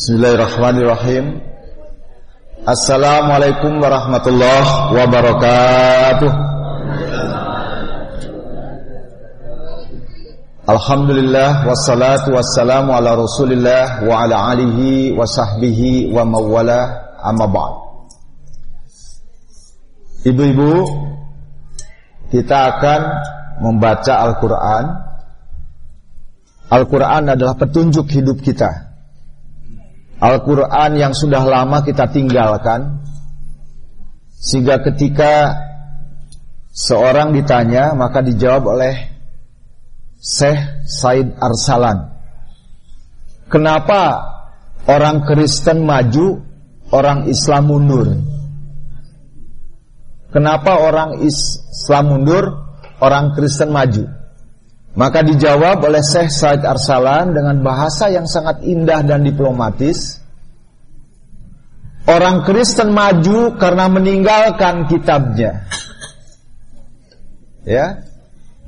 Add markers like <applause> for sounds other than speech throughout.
Bismillahirrahmanirrahim. Assalamualaikum warahmatullahi wabarakatuh. Alhamdulillah wassalatu wassalamu ala rasulillah wa ala alihi wa sahbihi wa mawala. Amma ba'd. Ibu-ibu kita akan membaca Al-Quran. Al-Quran adalah petunjuk hidup kita Al-Quran yang sudah lama kita tinggalkan Sehingga ketika Seorang ditanya Maka dijawab oleh Syekh Said Arsalan Kenapa Orang Kristen maju Orang Islam mundur? Kenapa orang Islam mundur Orang Kristen maju maka dijawab oleh Syekh Said Arsalan dengan bahasa yang sangat indah dan diplomatis. Orang Kristen maju karena meninggalkan kitabnya. <laughs> Ya.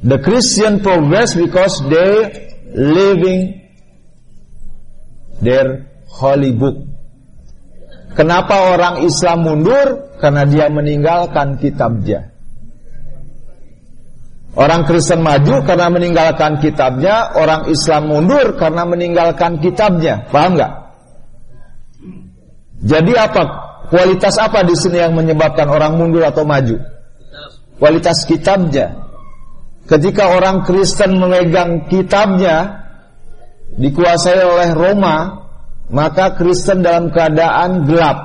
The Christian progress because they living their holy book. Kenapa orang Islam mundur? Karena dia meninggalkan kitabnya. Orang Kristen maju karena meninggalkan kitabnya, orang Islam mundur karena meninggalkan kitabnya. Paham nggak? Jadi apa? Kualitas apa di sini yang menyebabkan orang mundur atau maju? Kualitas kitabnya. Ketika orang Kristen memegang kitabnya dikuasai oleh Roma, maka Kristen dalam keadaan gelap.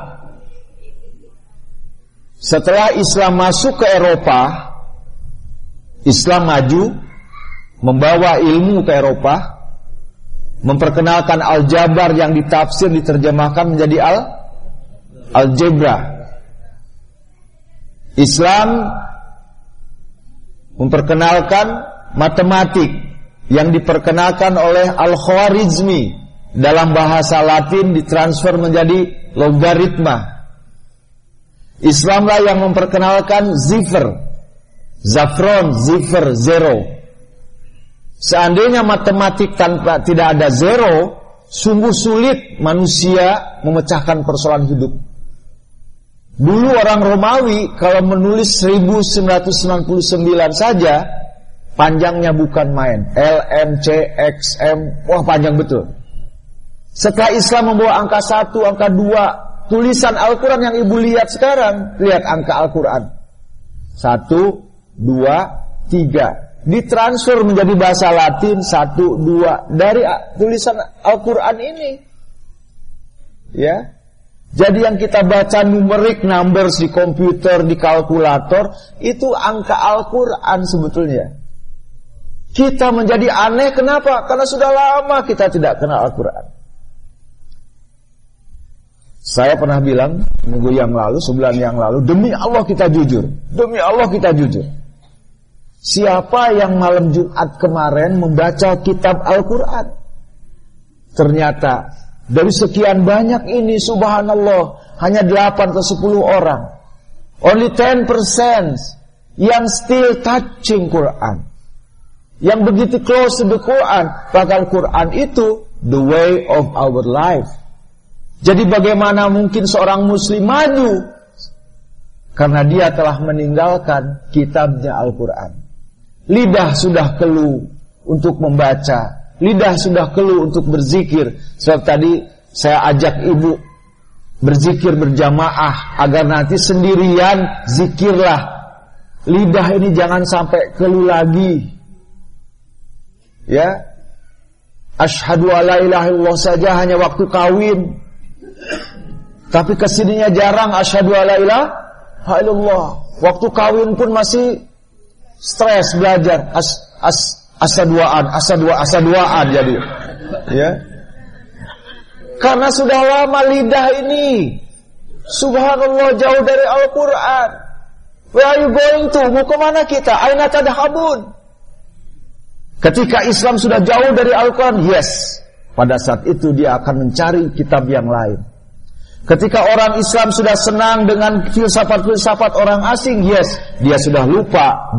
Setelah Islam masuk ke Eropa, Islam maju membawa ilmu ke Eropa memperkenalkan aljabar yang ditafsir diterjemahkan menjadi al algebra. Islam memperkenalkan matematik yang diperkenalkan oleh Al-Khwarizmi dalam bahasa Latin ditransfer menjadi logaritma. Islamlah yang memperkenalkan zifr Zafron, zifr, zero. Seandainya matematik tanpa tidak ada zero, sungguh sulit manusia memecahkan persoalan hidup. Dulu orang Romawi kalau menulis 1999 saja panjangnya bukan main. L, M, C, X, M, wah panjang betul. Setelah Islam membawa angka 1, angka 2, tulisan Al-Quran yang ibu lihat sekarang, lihat angka Al-Quran. 1, dua, tiga. Ditransfer menjadi bahasa Latin satu, dua dari tulisan Al-Quran ini. Ya, jadi yang kita baca numerik numbers di komputer, di kalkulator itu angka Al-Quran sebetulnya. Kita menjadi aneh kenapa? Karena sudah lama kita tidak kenal Al-Quran. Saya pernah bilang minggu yang lalu, sebulan yang lalu, demi Allah kita jujur, demi Allah kita jujur. Siapa yang malam Jumat kemarin membaca kitab Al-Quran? Ternyata dari sekian banyak ini subhanallah hanya 8 atau 10 orang. Only 10% yang still touching Quran. Yang begitu close to the Quran. Bahkan Quran itu the way of our life. Jadi bagaimana mungkin seorang muslim maju? Karena dia telah meninggalkan kitabnya Al-Quran. Lidah sudah keluh untuk membaca. Lidah sudah keluh untuk berzikir. Sebab tadi saya ajak ibu berzikir berjamaah agar nanti sendirian zikirlah. Lidah ini jangan sampai keluh lagi. Ya. Ashadu ala ilaha illallah saja hanya waktu kawin. Tapi ke sininya jarang asyhadu ala ilaha illallah. Waktu kawin pun masih stres belajar. As as asaduaan asadua asaduaan jadi. Ya. Karena sudah lama lidah ini. Subhanallah jauh dari Al-Qur'an. Where are you going to? Mau ke mana kita? Aina tadhabun? Ketika Islam sudah jauh dari Al-Qur'an yes. Pada saat itu dia akan mencari kitab yang lain Ketika orang Islam sudah senang dengan filsafat-filsafat orang asing, yes, dia sudah lupa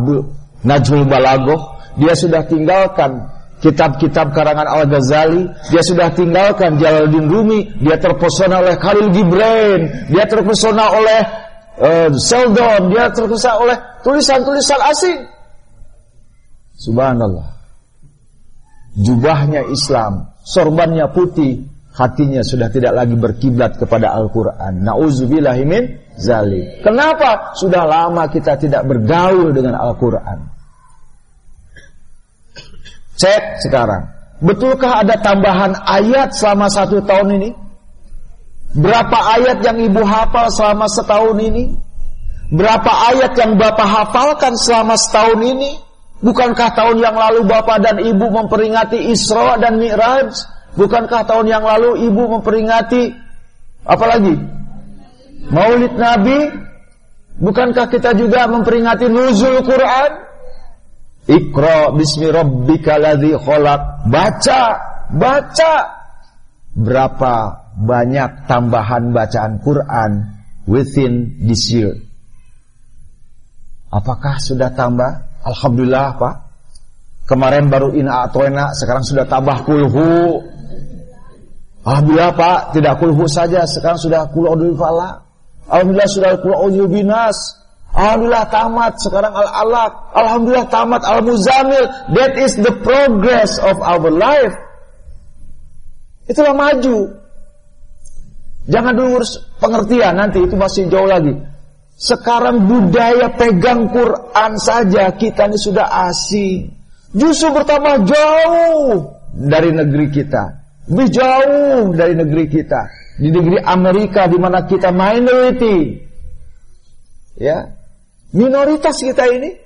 Najmul Balagoh, dia sudah tinggalkan kitab-kitab karangan Al-Ghazali, dia sudah tinggalkan Jalaluddin Rumi, dia terpesona oleh Khalil Gibran, dia terpesona oleh uh, Seldon, dia terpesona oleh tulisan-tulisan asing. Subhanallah. Jubahnya Islam, sorbannya putih, hatinya sudah tidak lagi berkiblat kepada Al-Quran. Nauzubillahimin zalik. Kenapa? Sudah lama kita tidak bergaul dengan Al-Quran. Cek sekarang. Betulkah ada tambahan ayat selama satu tahun ini? Berapa ayat yang ibu hafal selama setahun ini? Berapa ayat yang bapak hafalkan selama setahun ini? Bukankah tahun yang lalu bapak dan ibu memperingati Isra dan Mi'raj? Bukankah tahun yang lalu ibu memperingati apa lagi? Maulid Nabi? Bukankah kita juga memperingati nuzul Quran? Iqra bismi rabbika ladzi khalaq. Baca, baca. Berapa banyak tambahan bacaan Quran within this year? Apakah sudah tambah? Alhamdulillah, Pak. Kemarin baru ina atoena, sekarang sudah tambah kulhu. Alhamdulillah, Pak, tidak kulhu saja, sekarang sudah kulhu falak. Alhamdulillah sudah kulhu binas. Alhamdulillah tamat sekarang al-alaq. Alhamdulillah tamat al-muzamil. That is the progress of our life. Itulah maju. Jangan dulu pengertian nanti itu masih jauh lagi. Sekarang budaya pegang Quran saja kita ini sudah asing. Justru bertambah jauh dari negeri kita. Lebih jauh dari negeri kita. Di negeri Amerika di mana kita minority. Ya, Minoritas kita ini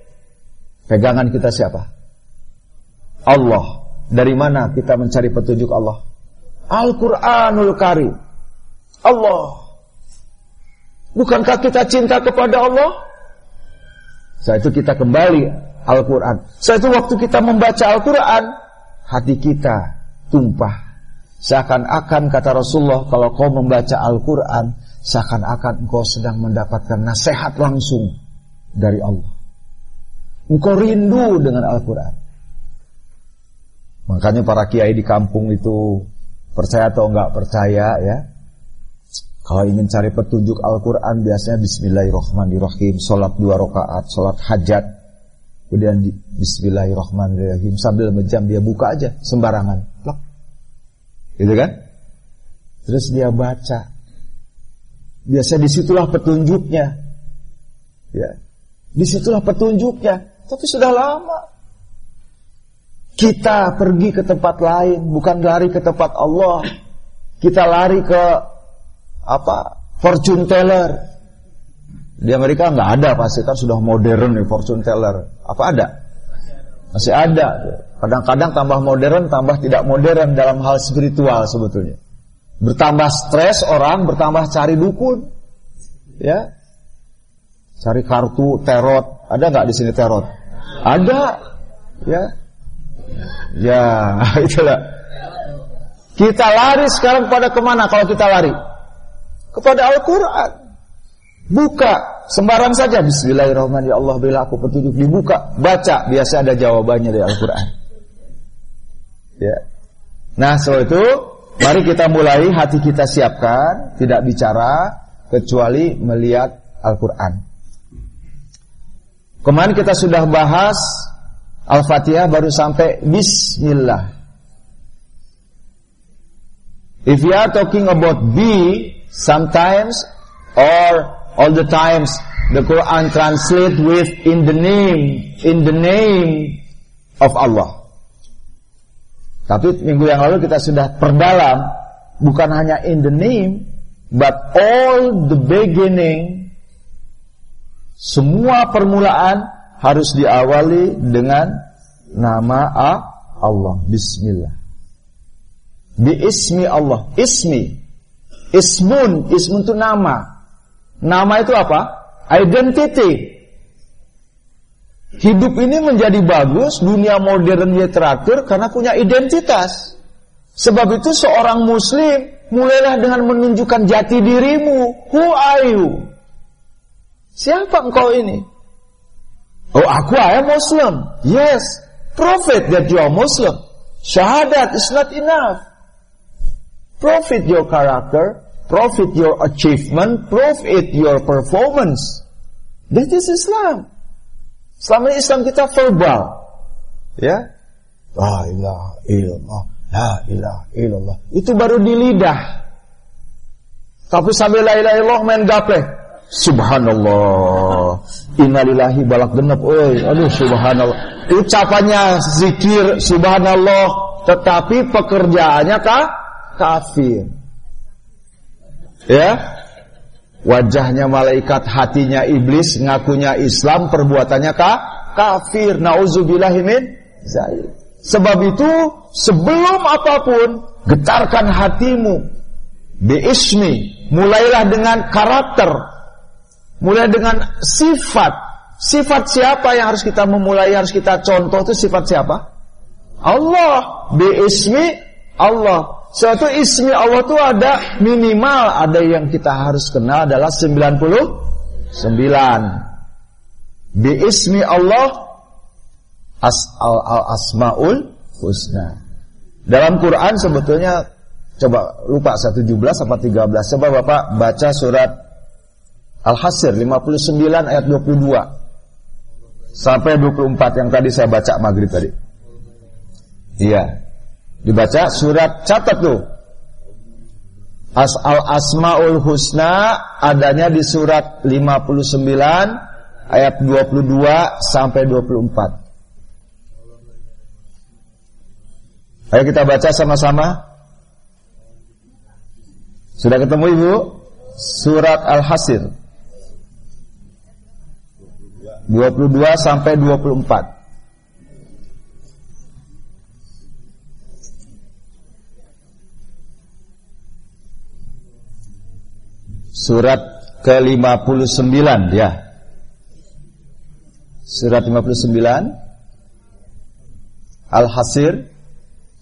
pegangan kita siapa? Allah. Dari mana kita mencari petunjuk Allah? Al-Qur'anul Karim. Allah. Bukankah kita cinta kepada Allah? Saat itu kita kembali Al-Quran. Saat itu waktu kita membaca Al-Quran, hati kita tumpah. Seakan-akan kata Rasulullah, kalau kau membaca Al-Quran, seakan-akan engkau sedang mendapatkan nasihat langsung dari Allah. Engkau rindu dengan Al-Quran. Makanya para kiai di kampung itu percaya atau enggak percaya ya. Kalau ingin cari petunjuk Al-Quran biasanya Bismillahirrahmanirrahim. Sholat dua rakaat, sholat hajat. Kemudian di Bismillahirrahmanirrahim. Sambil menjam dia buka aja sembarangan. Plok. Gitu kan? Terus dia baca. Biasanya di situlah petunjuknya. Ya. Di situlah petunjuknya. Tapi sudah lama. Kita pergi ke tempat lain, bukan lari ke tempat Allah. Kita lari ke apa? Fortune teller. Di Amerika nggak ada pasti kan sudah modern nih fortune teller. Apa ada? Masih ada. Kadang-kadang tambah modern, tambah tidak modern dalam hal spiritual sebetulnya. Bertambah stres orang, bertambah cari dukun. Ya, Cari kartu terot. Ada nggak di sini terot? Ada. Ya. Ya, <laughs> itulah. Kita lari sekarang pada ke mana kalau kita lari? Kepada Al-Quran. Buka, sembarang saja. Bismillahirrahmanirrahim. Ya Allah bela aku petunjuk. Dibuka, baca. Biasa ada jawabannya dari Al-Quran. Ya. Nah, setelah itu, mari kita mulai hati kita siapkan. Tidak bicara, kecuali melihat Al-Quran. Kemarin kita sudah bahas Al-Fatihah baru sampai Bismillah. If you are talking about be, sometimes or all the times the Quran translate with in the name, in the name of Allah. Tapi minggu yang lalu kita sudah perdalam bukan hanya in the name but all the beginning semua permulaan harus diawali dengan nama Allah. Bismillah. Bi ismi Allah. Ismi. Ismun. Ismun itu nama. Nama itu apa? Identity. Hidup ini menjadi bagus, dunia modern dia teratur karena punya identitas. Sebab itu seorang muslim mulailah dengan menunjukkan jati dirimu. Who are you? Siapa engkau ini? Oh, aku I am Muslim. Yes, prophet that you are Muslim. Syahadat is not enough. Profit your character, profit your achievement, profit your performance. That is Islam. Selama ini Islam kita verbal. Ya. La ilaha illallah. La ilaha illallah. Itu baru di lidah. Tapi sambil la ilaha illallah main gaplek. Subhanallah. Innalillahi balak genep. Oi, aduh subhanallah. Ucapannya zikir subhanallah, tetapi pekerjaannya kah? Kafir. Ya. Wajahnya malaikat, hatinya iblis, ngakunya Islam, perbuatannya kah? Kafir. Nauzubillahimin zaid. Sebab itu sebelum apa pun getarkan hatimu biismi mulailah dengan karakter mulai dengan sifat sifat siapa yang harus kita memulai harus kita contoh itu sifat siapa Allah biismi Allah suatu ismi Allah itu ada minimal ada yang kita harus kenal adalah 99 biismi Allah as al, al asmaul husna. Dalam Quran sebetulnya coba lupa 117 apa 13. Coba Bapak baca surat Al-Hasr 59 ayat 22 sampai 24 yang tadi saya baca maghrib tadi. Iya. Dibaca surat catat tuh. As al asmaul husna adanya di surat 59 ayat 22 sampai 24. Ayo kita baca sama-sama. Sudah ketemu Ibu? Surat Al-Hasir. 22 sampai 24. Surat ke-59 ya. Surat 59 Al-Hasir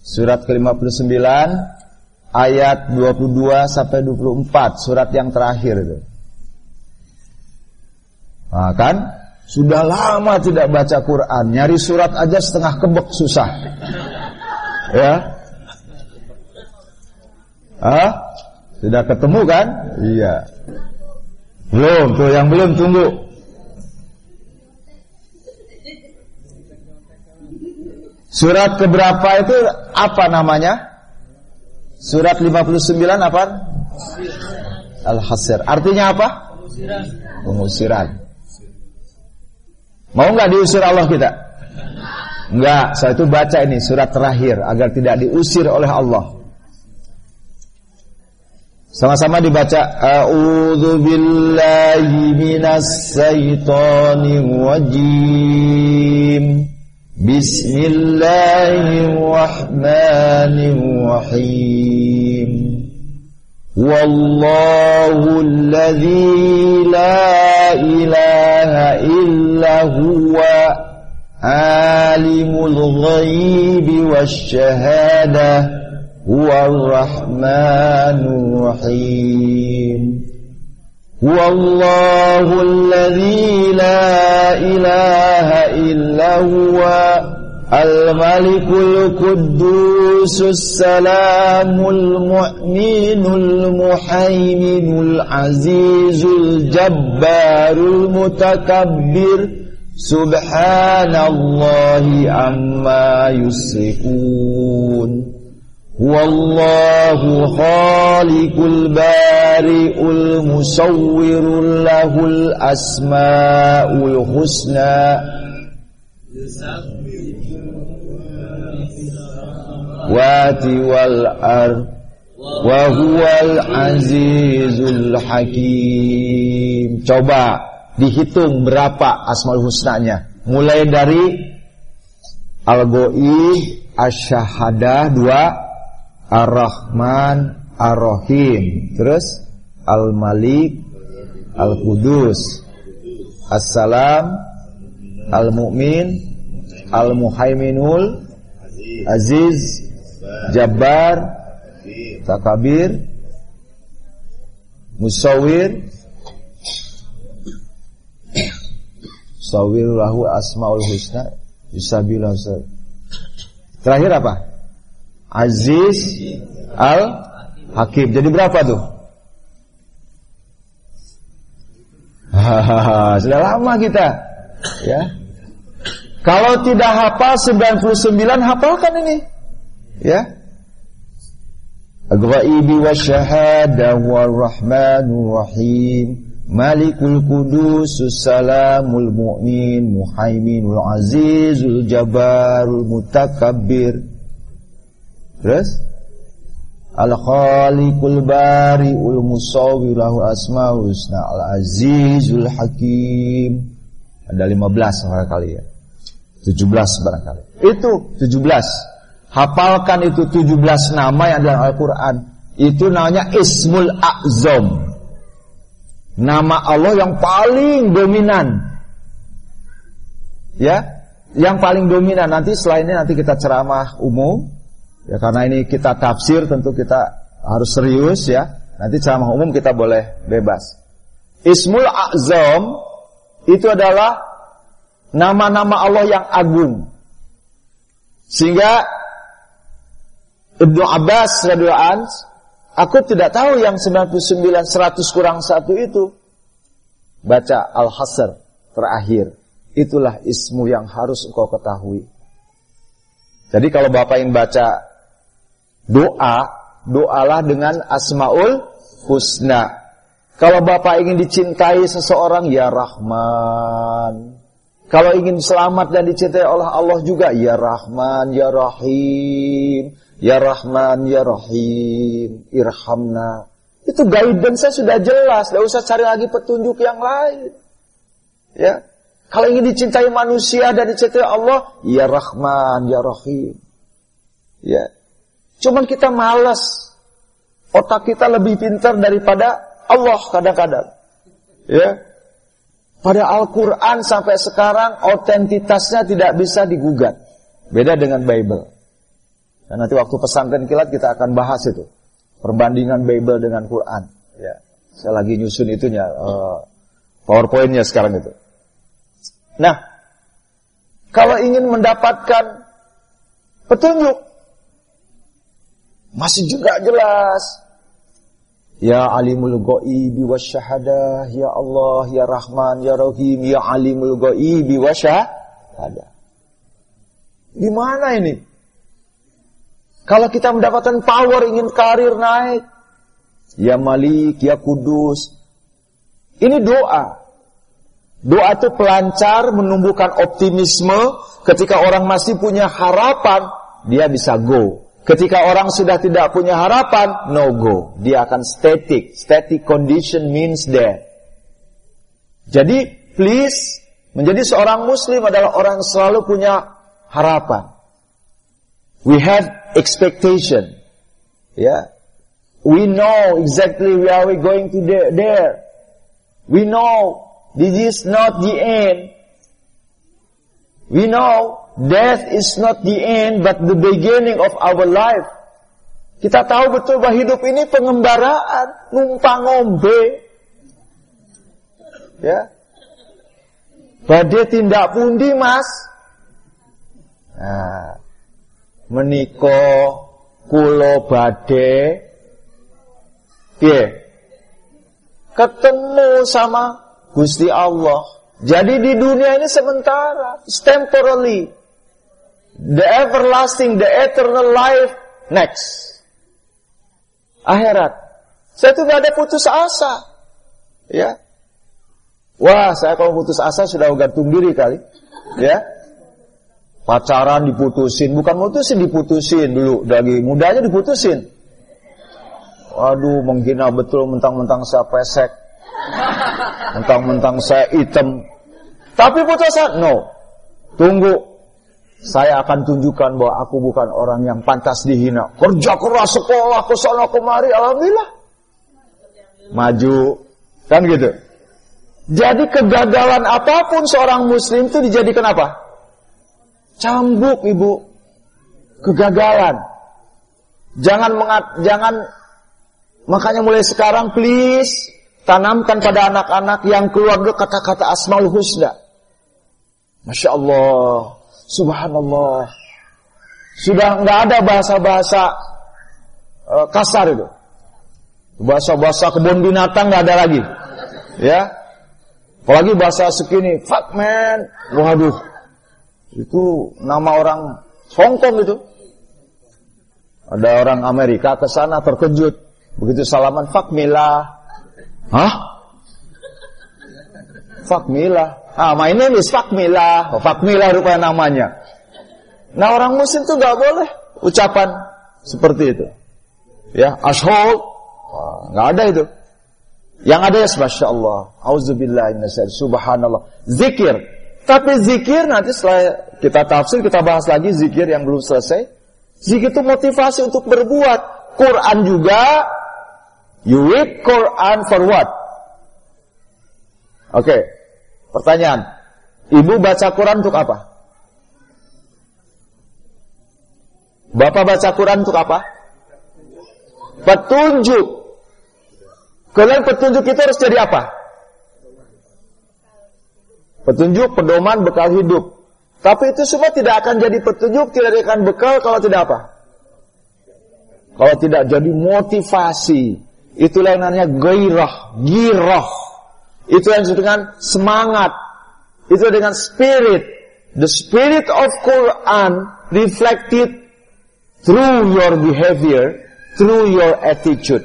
Surat ke-59 ayat 22 sampai 24, surat yang terakhir itu. Nah, kan sudah lama tidak baca Quran, nyari surat aja setengah kebek susah. Ya. Ah? Sudah ketemu kan? Iya. Belum, tuh yang belum tunggu. Surat keberapa itu apa namanya? Surat 59 apa? Al-Hasr. Artinya apa? Pengusiran. Mau nggak diusir Allah kita? Enggak, saya itu baca ini surat terakhir agar tidak diusir oleh Allah. Sama-sama dibaca A'udzu billahi minas syaitonir rajim. بسم الله الرحمن الرحيم والله الذي لا إله إلا هو عالم الغيب والشهادة هو الرحمن الرحيم. هو الله الذي لا إله إلا هو الملك القدوس السلام المؤمن المحيمن العزيز الجبار المتكبر. سبحان الله عما يشركون. Wallahu khaliqul bari'ul musawwirul lahul asma'ul husna. Wati wal ar Wa azizul hakim. Coba dihitung berapa asmaul husnanya. Mulai dari Al-Go'i Asyahadah dua. Ar-Rahman, Ar-Rahim. Terus Al-Malik, Al-Qudus, As-Salam, Al-Mu'min, Al-Muhaiminul, Aziz, Jabbar, Takabir, Musawir, Musawir lahu asmaul husna, Yusabilah Terakhir apa? Aziz Al Hakim. Jadi berapa tuh? <laughs> Sudah lama kita. Ya. Kalau tidak hafal 99 hafalkan ini. Ya. Al-ghaibi wa syahada wa rahmanur rahim. Malikul Kudus Salamul Mu'min Muhaiminul Azizul Jabarul Mutakabbir Terus? Al-Khaliqul Bari'ul Musawwilahu Asma'ul Husna Al-Azizul Hakim. Ada 15 barangkali ya. 17 barangkali. Itu 17 Hafalkan itu 17 nama yang dalam Al-Quran. Itu namanya Ismul A'zam. Nama Allah yang paling dominan. Ya, yang paling dominan. Nanti selainnya nanti kita ceramah umum. Ya karena ini kita tafsir tentu kita harus serius ya. Nanti ceramah umum kita boleh bebas. Ismul Azam itu adalah nama-nama Allah yang agung. Sehingga Ibnu Abbas radhiyallahu Aku tidak tahu yang 99 100 kurang satu itu. Baca Al-Hasr terakhir. Itulah ismu yang harus engkau ketahui. Jadi kalau Bapak ingin baca doa, doalah dengan Asmaul Husna. Kalau Bapak ingin dicintai seseorang, ya Rahman. Kalau ingin selamat dan dicintai oleh Allah juga, ya Rahman, ya Rahim. Ya Rahman, Ya Rahim, Irhamna. Itu guidance sudah jelas, tidak usah cari lagi petunjuk yang lain. Ya, kalau ingin dicintai manusia dan dicintai Allah, Ya Rahman, Ya Rahim. Ya, cuman kita malas. Otak kita lebih pintar daripada Allah kadang-kadang. Ya, pada Al-Quran sampai sekarang otentitasnya tidak bisa digugat. Beda dengan Bible. Dan nanti waktu pesantren kilat kita akan bahas itu. Perbandingan Bible dengan Quran. Ya. Saya lagi nyusun itunya, uh, PowerPoint-nya sekarang itu. Nah, kalau ingin mendapatkan petunjuk, masih juga jelas. Ya alimul ghaibi wasyahadah, ya Allah, ya Rahman, ya Rahim, ya alimul ghaibi wasyahadah. Di mana ini? Kalau kita mendapatkan power, ingin karir naik. Ya Malik, ya Kudus. Ini doa. Doa itu pelancar, menumbuhkan optimisme. Ketika orang masih punya harapan, dia bisa go. Ketika orang sudah tidak punya harapan, no go. Dia akan static. Static condition means death. Jadi, please, menjadi seorang muslim adalah orang yang selalu punya harapan. We have expectation. Yeah. We know exactly where we going to there, there. We know this is not the end. We know death is not the end but the beginning of our life. Kita tahu betul bahwa hidup ini pengembaraan, numpang ngombe. Ya. Badai tindak pundi, Mas. Nah, meniko kulo bade piye ketemu sama Gusti Allah jadi di dunia ini sementara temporary the everlasting the eternal life next akhirat saya tuh gak ada putus asa ya wah saya kalau putus asa sudah gantung diri kali ya Pacaran diputusin, bukan putusin diputusin dulu dari mudanya diputusin. Waduh, menghina betul mentang-mentang saya pesek. Mentang-mentang saya hitam. Tapi putusan, no. Tunggu. Saya akan tunjukkan bahwa aku bukan orang yang pantas dihina. Kerja keras sekolah ke sana kemari, alhamdulillah. Maju. Kan gitu. Jadi kegagalan apa pun seorang muslim itu dijadikan apa? Cambuk ibu. Kegagalan. Jangan mengat, jangan makanya mulai sekarang please tanamkan pada anak-anak yang keluarga kata-kata asmaul husna. Masya Allah, Subhanallah, Sudah nggak ada bahasa-bahasa uh, kasar itu. Bahasa-bahasa kebun binatang nggak ada lagi. Ya. Apalagi bahasa sekini, fuck man. Waduh. Itu nama orang Hong Kong itu. Ada orang Amerika ke sana terkejut. Begitu salaman, fuck Mila. Hah? Fuck Mila. Ah, my name is Fuck Mila. Oh, fuck Mila rupanya namanya. Nah orang muslim tuh gak boleh ucapan seperti itu. Ya, ashol, nggak ada itu. Yang ada ya Masya Allah, Auzubillah Subhanallah. Zikir. Tapi zikir nanti setelah kita tafsir, kita bahas lagi zikir yang belum selesai. Zikir itu motivasi untuk berbuat. Quran juga. You read Quran for what? Oke. Pertanyaan. Ibu baca Quran untuk apa? Bapak baca Quran untuk apa? Petunjuk. Kalian petunjuk itu harus jadi apa? Petunjuk, pedoman, bekal hidup. Tapi itu semua tidak akan jadi petunjuk, tidak akan bekal kalau tidak apa? Kalau tidak jadi motivasi. Itulah yang namanya gairah, girah. Itu yang disebut dengan semangat. Itu dengan spirit. The spirit of Quran reflected through your behavior, through your attitude.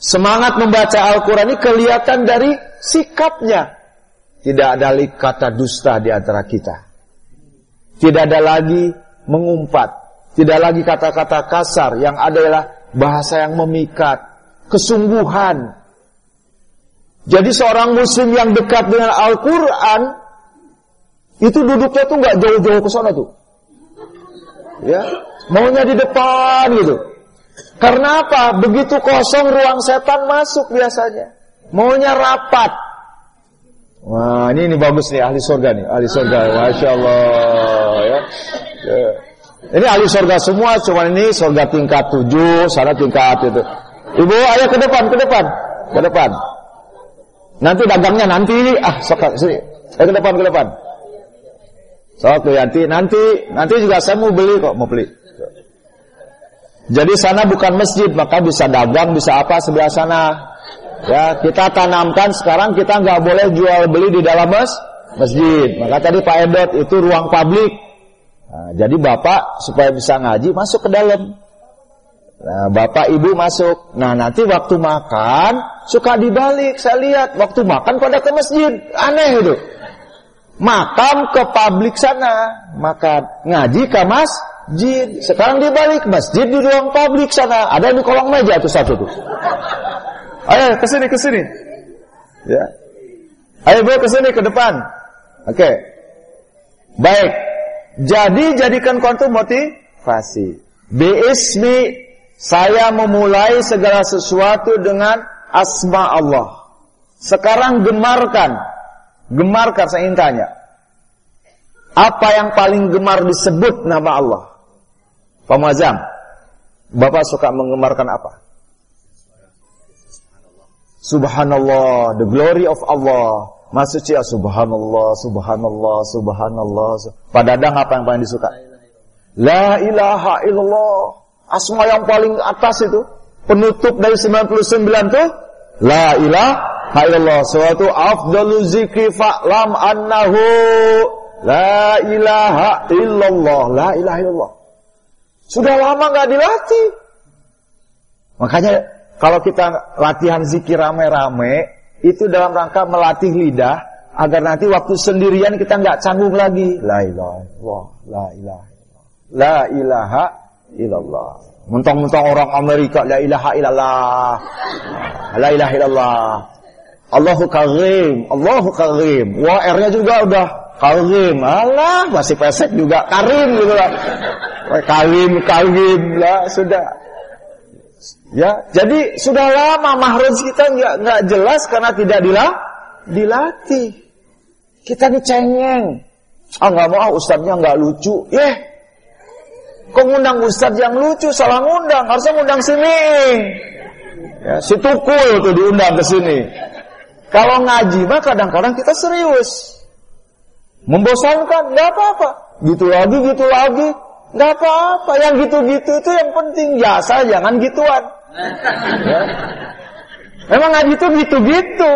Semangat membaca Al-Quran ini kelihatan dari sikapnya. Tidak ada lagi kata dusta di antara kita. Tidak ada lagi mengumpat. Tidak lagi kata-kata kasar. Yang adalah bahasa yang memikat. Kesungguhan. Jadi seorang muslim yang dekat dengan Al-Quran. Itu duduknya tuh nggak jauh-jauh ke sana tuh. Ya maunya di depan gitu. Karena apa? Begitu kosong ruang setan masuk biasanya. Maunya rapat. Wah ini ini bagus nih ahli surga nih ahli surga masya Allah ya, ya. ini ahli surga semua cuma ini surga tingkat tujuh sana tingkat itu. Ibu ayo ke depan ke depan ke depan nanti dagangnya nanti ah sok sini ayo ke depan ke depan So nanti nanti nanti juga saya mau beli kok mau beli. Jadi sana bukan masjid maka bisa dagang bisa apa sebelah sana. Ya kita tanamkan sekarang kita nggak boleh jual beli di dalam mas masjid. Maka tadi Pak Edot itu ruang publik. Nah, jadi bapak supaya bisa ngaji masuk ke dalam. Nah, bapak ibu masuk. Nah nanti waktu makan suka dibalik. Saya lihat waktu makan pada ke masjid aneh itu makam ke publik sana, maka ngaji ke masjid. Sekarang dibalik masjid di ruang publik sana, ada di kolong meja itu satu tuh. Ayo ke sini ke sini. Ya. Ayo bawa ke sini ke depan. Oke. Okay. Baik. Jadi jadikan kontu motivasi. Biismi saya memulai segala sesuatu dengan asma Allah. Sekarang gemarkan Gemarkan saya ingin tanya. Apa yang paling gemar disebut nama Allah? Pak Muazzam, Bapak suka menggemarkan apa? Subhanallah, the glory of Allah. Maksudnya subhanallah, subhanallah, subhanallah. Pak Dadang apa yang paling disuka? La ilaha illallah. Asma yang paling atas itu. Penutup dari 99 tuh. La ilaha Hayallah suatu afdalu zikri fa'lam annahu la ilaha illallah. La ilaha illallah. Sudah lama nggak dilatih. Makanya kalau kita latihan zikir rame-rame itu dalam rangka melatih lidah agar nanti waktu sendirian kita nggak canggung lagi. La ilaha illallah la ilaha illallah. La ilaha illallah mentang-mentang orang Amerika la ilaha illallah la ilaha illallah Allahu karim, Allahu karim. Wah R-nya juga udah karim. Allah masih pesek juga karim gitu lah. Karim, karim lah sudah. Ya, jadi sudah lama mahrum kita nggak nggak jelas karena tidak dilah, dilatih. Kita dicengeng. Ah nggak mau, ustadznya nggak lucu. Yeah. Kok ngundang ustadz yang lucu salah ngundang, harusnya ngundang sini. Ya, si tukul tuh diundang ke sini. Kalau ngaji mah kadang-kadang kita serius. Membosankan, nggak apa-apa. Gitu lagi, gitu lagi. Nggak apa-apa. Yang gitu-gitu itu yang penting jasa, jangan gituan. Ya. Memang nggak gitu gitu-gitu.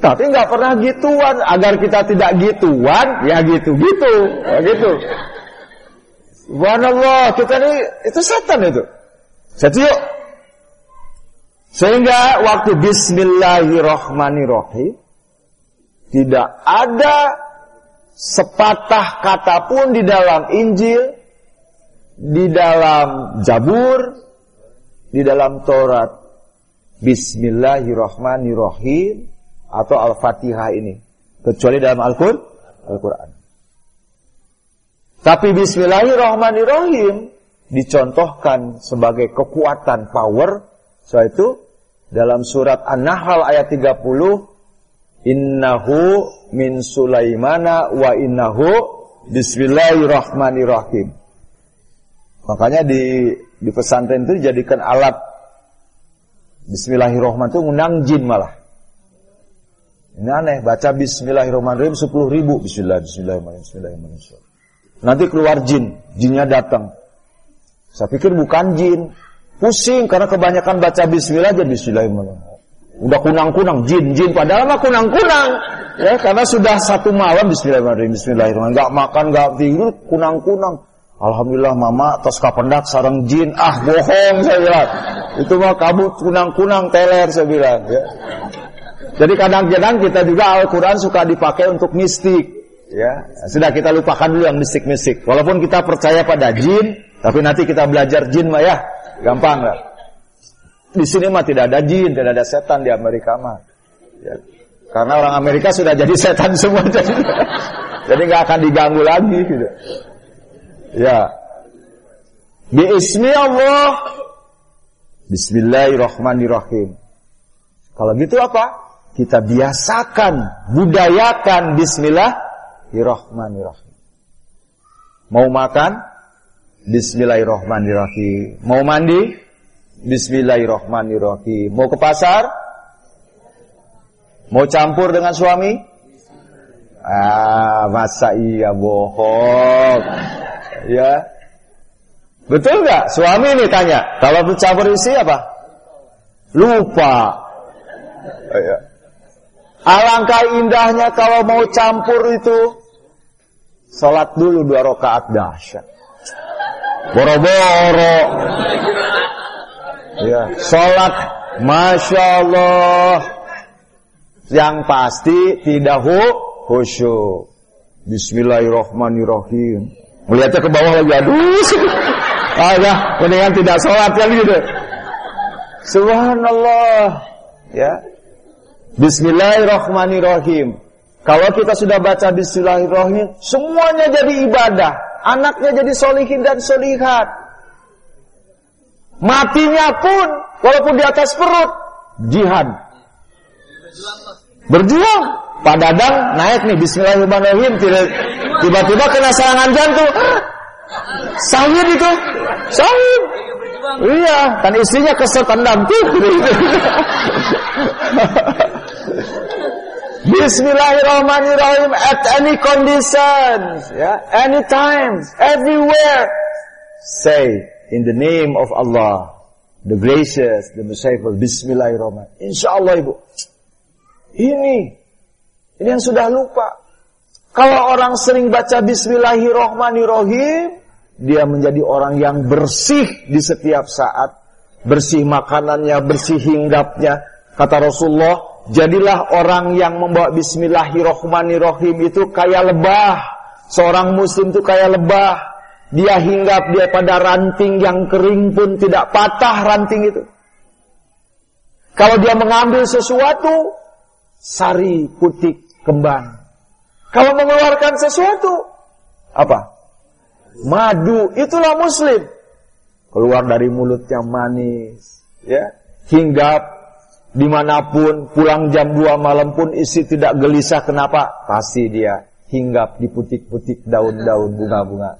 Tapi nggak pernah gituan. Agar kita tidak gituan, ya gitu-gitu. Ya gitu. Subhanallah, kita ini itu setan itu. Setan yuk. Sehingga waktu Bismillahirrohmanirrohim tidak ada sepatah kata pun di dalam Injil, di dalam Jabur, di dalam Taurat. Bismillahirrohmanirrohim atau Al-Fatihah ini. Kecuali dalam Al-Quran. Tapi Bismillahirrohmanirrohim dicontohkan sebagai kekuatan power. So itu dalam surat An-Nahl ayat 30 Innahu min Sulaimana wa innahu Bismillahirrahmanirrahim. Makanya di di pesantren itu dijadikan alat Bismillahirrahmanirrahim itu ngundang jin malah. Ini aneh, baca Bismillahirrahmanirrahim 10 ribu. Bismillah, Bismillahirrahmanirrahim, Bismillahirrahmanirrahim. Nanti keluar jin, jinnya datang. Saya pikir bukan jin. Pusing karena kebanyakan baca Bismillah jadi Bismillahirrahmanirrahim. Udah kunang-kunang, jin-jin. Padahal mah kunang-kunang. Ya, karena sudah satu malam Bismillahirrahmanirrahim. Bismillahirrahmanirrahim. Gak makan, gak tidur, kunang-kunang. Alhamdulillah mama tos kapendak sarang jin. Ah bohong saya bilang. Itu mah kamu kunang-kunang teler saya bilang. Ya. Jadi kadang-kadang kita juga Al-Quran suka dipakai untuk mistik. Ya, sudah kita lupakan dulu yang mistik-mistik. Walaupun kita percaya pada jin, tapi nanti kita belajar jin mah ya, gampang lah. Di sini mah tidak ada jin, tidak ada setan di Amerika mah. Ya. Karena orang Amerika sudah jadi setan semua <laughs> jadi jadi nggak akan diganggu lagi gitu. Ya. Bismi Allah. Bismillahirrahmanirrahim. Kalau gitu apa? Kita biasakan, budayakan Bismillahirrahmanirrahim. Mau makan? Bismillahirrahmanirrahim. Mau mandi? Bismillahirrahmanirrahim. Mau ke pasar? Mau campur dengan suami? Ah, masa iya bohong. Ya. Betul nggak? Suami ini tanya. Kalau campur isi apa? Lupa. Ya. Alangkah indahnya kalau mau campur itu Salat dulu dua rakaat dahsyat. Boro-boro Ya, sholat, masya Allah, yang pasti tidak hu, khusyuk. Bismillahirrahmanirrahim. Melihatnya ke bawah lagi, aduh. <laughs> Ya, mendingan tidak sholat kan gitu. Subhanallah. Ya. Bismillahirrahmanirrahim. Kalau kita sudah baca Bismillahirrahmanirrahim, semuanya jadi ibadah. Anaknya jadi solihin dan solihat. Matinya pun walaupun di atas perut jihad. Berjuang. Pak Dadang naik nih Bismillahirrahmanirrahim tiba-tiba kena serangan jantung. Sahid itu. Sahid. Iya, kan istrinya kesel tendang <laughs> Bismillahirrahmanirrahim at any conditions, ya, yeah, anytime, everywhere. Say in the name of Allah, the gracious, the merciful, Bismillahirrahmanirrahim. Insya Allah ibu. Ini, ini yang sudah lupa. Kalau orang sering baca Bismillahirrahmanirrahim, dia menjadi orang yang bersih di setiap saat. Bersih makanannya, bersih hinggapnya. Kata Rasulullah, jadilah orang yang membawa Bismillahirrahmanirrahim itu kayak lebah. Seorang muslim itu kayak lebah. Dia hinggap dia pada ranting yang kering pun tidak patah ranting itu. Kalau dia mengambil sesuatu, sari putik kembang. Kalau mengeluarkan sesuatu, apa? Madu, itulah muslim. Keluar dari mulut yang manis. Ya, hinggap di mana pun, pulang jam 2 malam pun isi tidak gelisah. Kenapa? Pasti dia hinggap di putik-putik daun-daun bunga-bunga.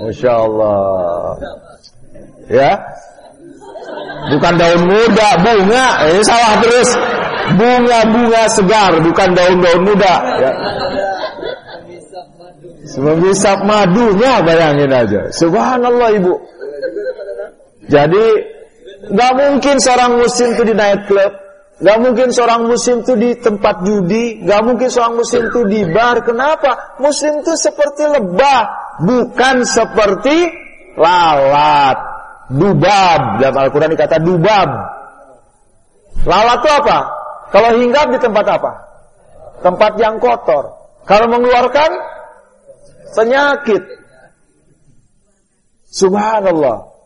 Masya Allah. Ya. Bukan daun muda, bunga. Ini salah terus. Bunga-bunga segar, bukan daun-daun muda. Ya. Menghisap madunya bayangin aja. Subhanallah ibu. Jadi nggak mungkin seorang muslim itu di night club, nggak mungkin seorang muslim itu di tempat judi, nggak mungkin seorang muslim itu di bar. Kenapa? Muslim itu seperti lebah, bukan seperti lalat. Dubab dalam Al-Quran dikata dubab. Lalat itu apa? Kalau hinggap di tempat apa? Tempat yang kotor. Kalau mengeluarkan penyakit. Subhanallah.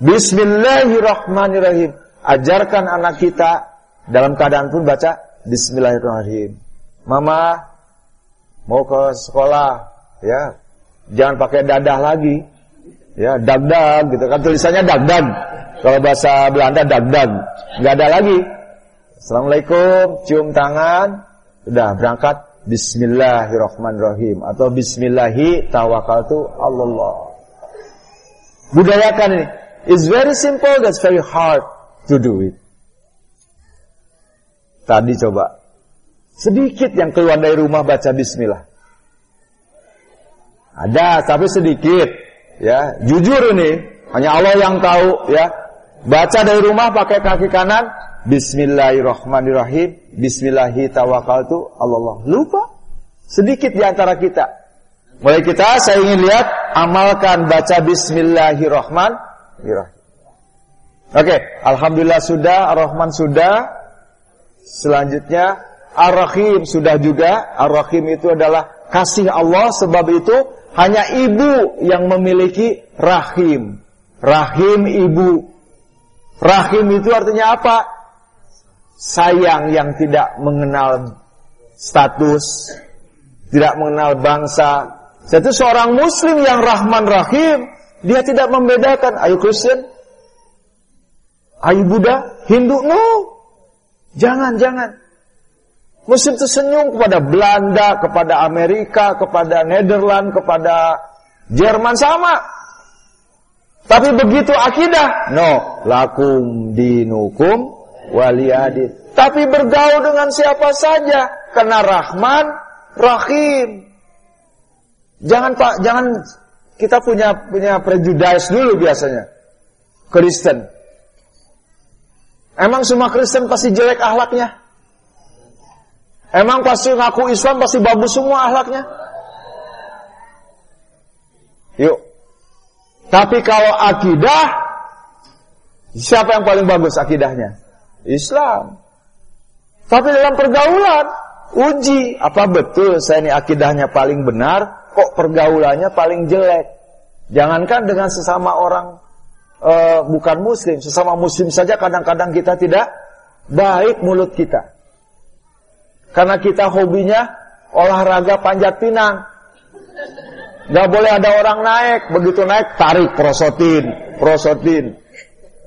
Bismillahirrahmanirrahim. Ajarkan anak kita dalam keadaan pun baca Bismillahirrahmanirrahim. Mama mau ke sekolah, ya jangan pakai dadah lagi, ya dagdag gitu kan tulisannya dagdag. Kalau bahasa Belanda dagdag, nggak ada lagi. Assalamualaikum, cium tangan, sudah berangkat Bismillahirrahmanirrahim atau Bismillahi tawakaltu Allah. Budayakan ini. It's very simple, that's very hard to do it. Tadi coba sedikit yang keluar dari rumah baca Bismillah. Ada, tapi sedikit. Ya, jujur ini hanya Allah yang tahu. Ya, baca dari rumah pakai kaki kanan, Bismillahirrahmanirrahim. Bismillahi tawakkaltu Allah. Lupa. Sedikit di antara kita. Mulai kita saya ingin lihat amalkan baca Bismillahirrahmanirrahim. Oke, alhamdulillah sudah, Ar-Rahman sudah. Selanjutnya Ar-Rahim sudah juga. Ar-Rahim itu adalah kasih Allah sebab itu hanya ibu yang memiliki rahim. Rahim ibu. Rahim itu artinya apa? sayang yang tidak mengenal status, tidak mengenal bangsa. Itu seorang muslim yang rahman rahim, dia tidak membedakan, ayo Kristen, ayo Buddha, Hindu, no. Jangan, jangan. Muslim itu senyum kepada Belanda, kepada Amerika, kepada Nederland, kepada Jerman sama. Tapi begitu akidah, no, lakum dinukum waliyadin. Tapi bergaul dengan siapa saja karena Rahman, Rahim. Jangan Pak, jangan kita punya punya prejudice dulu biasanya. Kristen. Emang semua Kristen pasti jelek ahlaknya? Emang pasti ngaku Islam pasti bagus semua ahlaknya? Yuk. Tapi kalau akidah, siapa yang paling bagus akidahnya? Islam. Tapi dalam pergaulan, uji apa betul saya ini akidahnya paling benar, kok pergaulannya paling jelek. Jangankan dengan sesama orang e, bukan muslim, sesama muslim saja kadang-kadang kita tidak baik mulut kita. Karena kita hobinya olahraga panjat pinang. Gak boleh ada orang naik, begitu naik tarik prosotin, prosotin.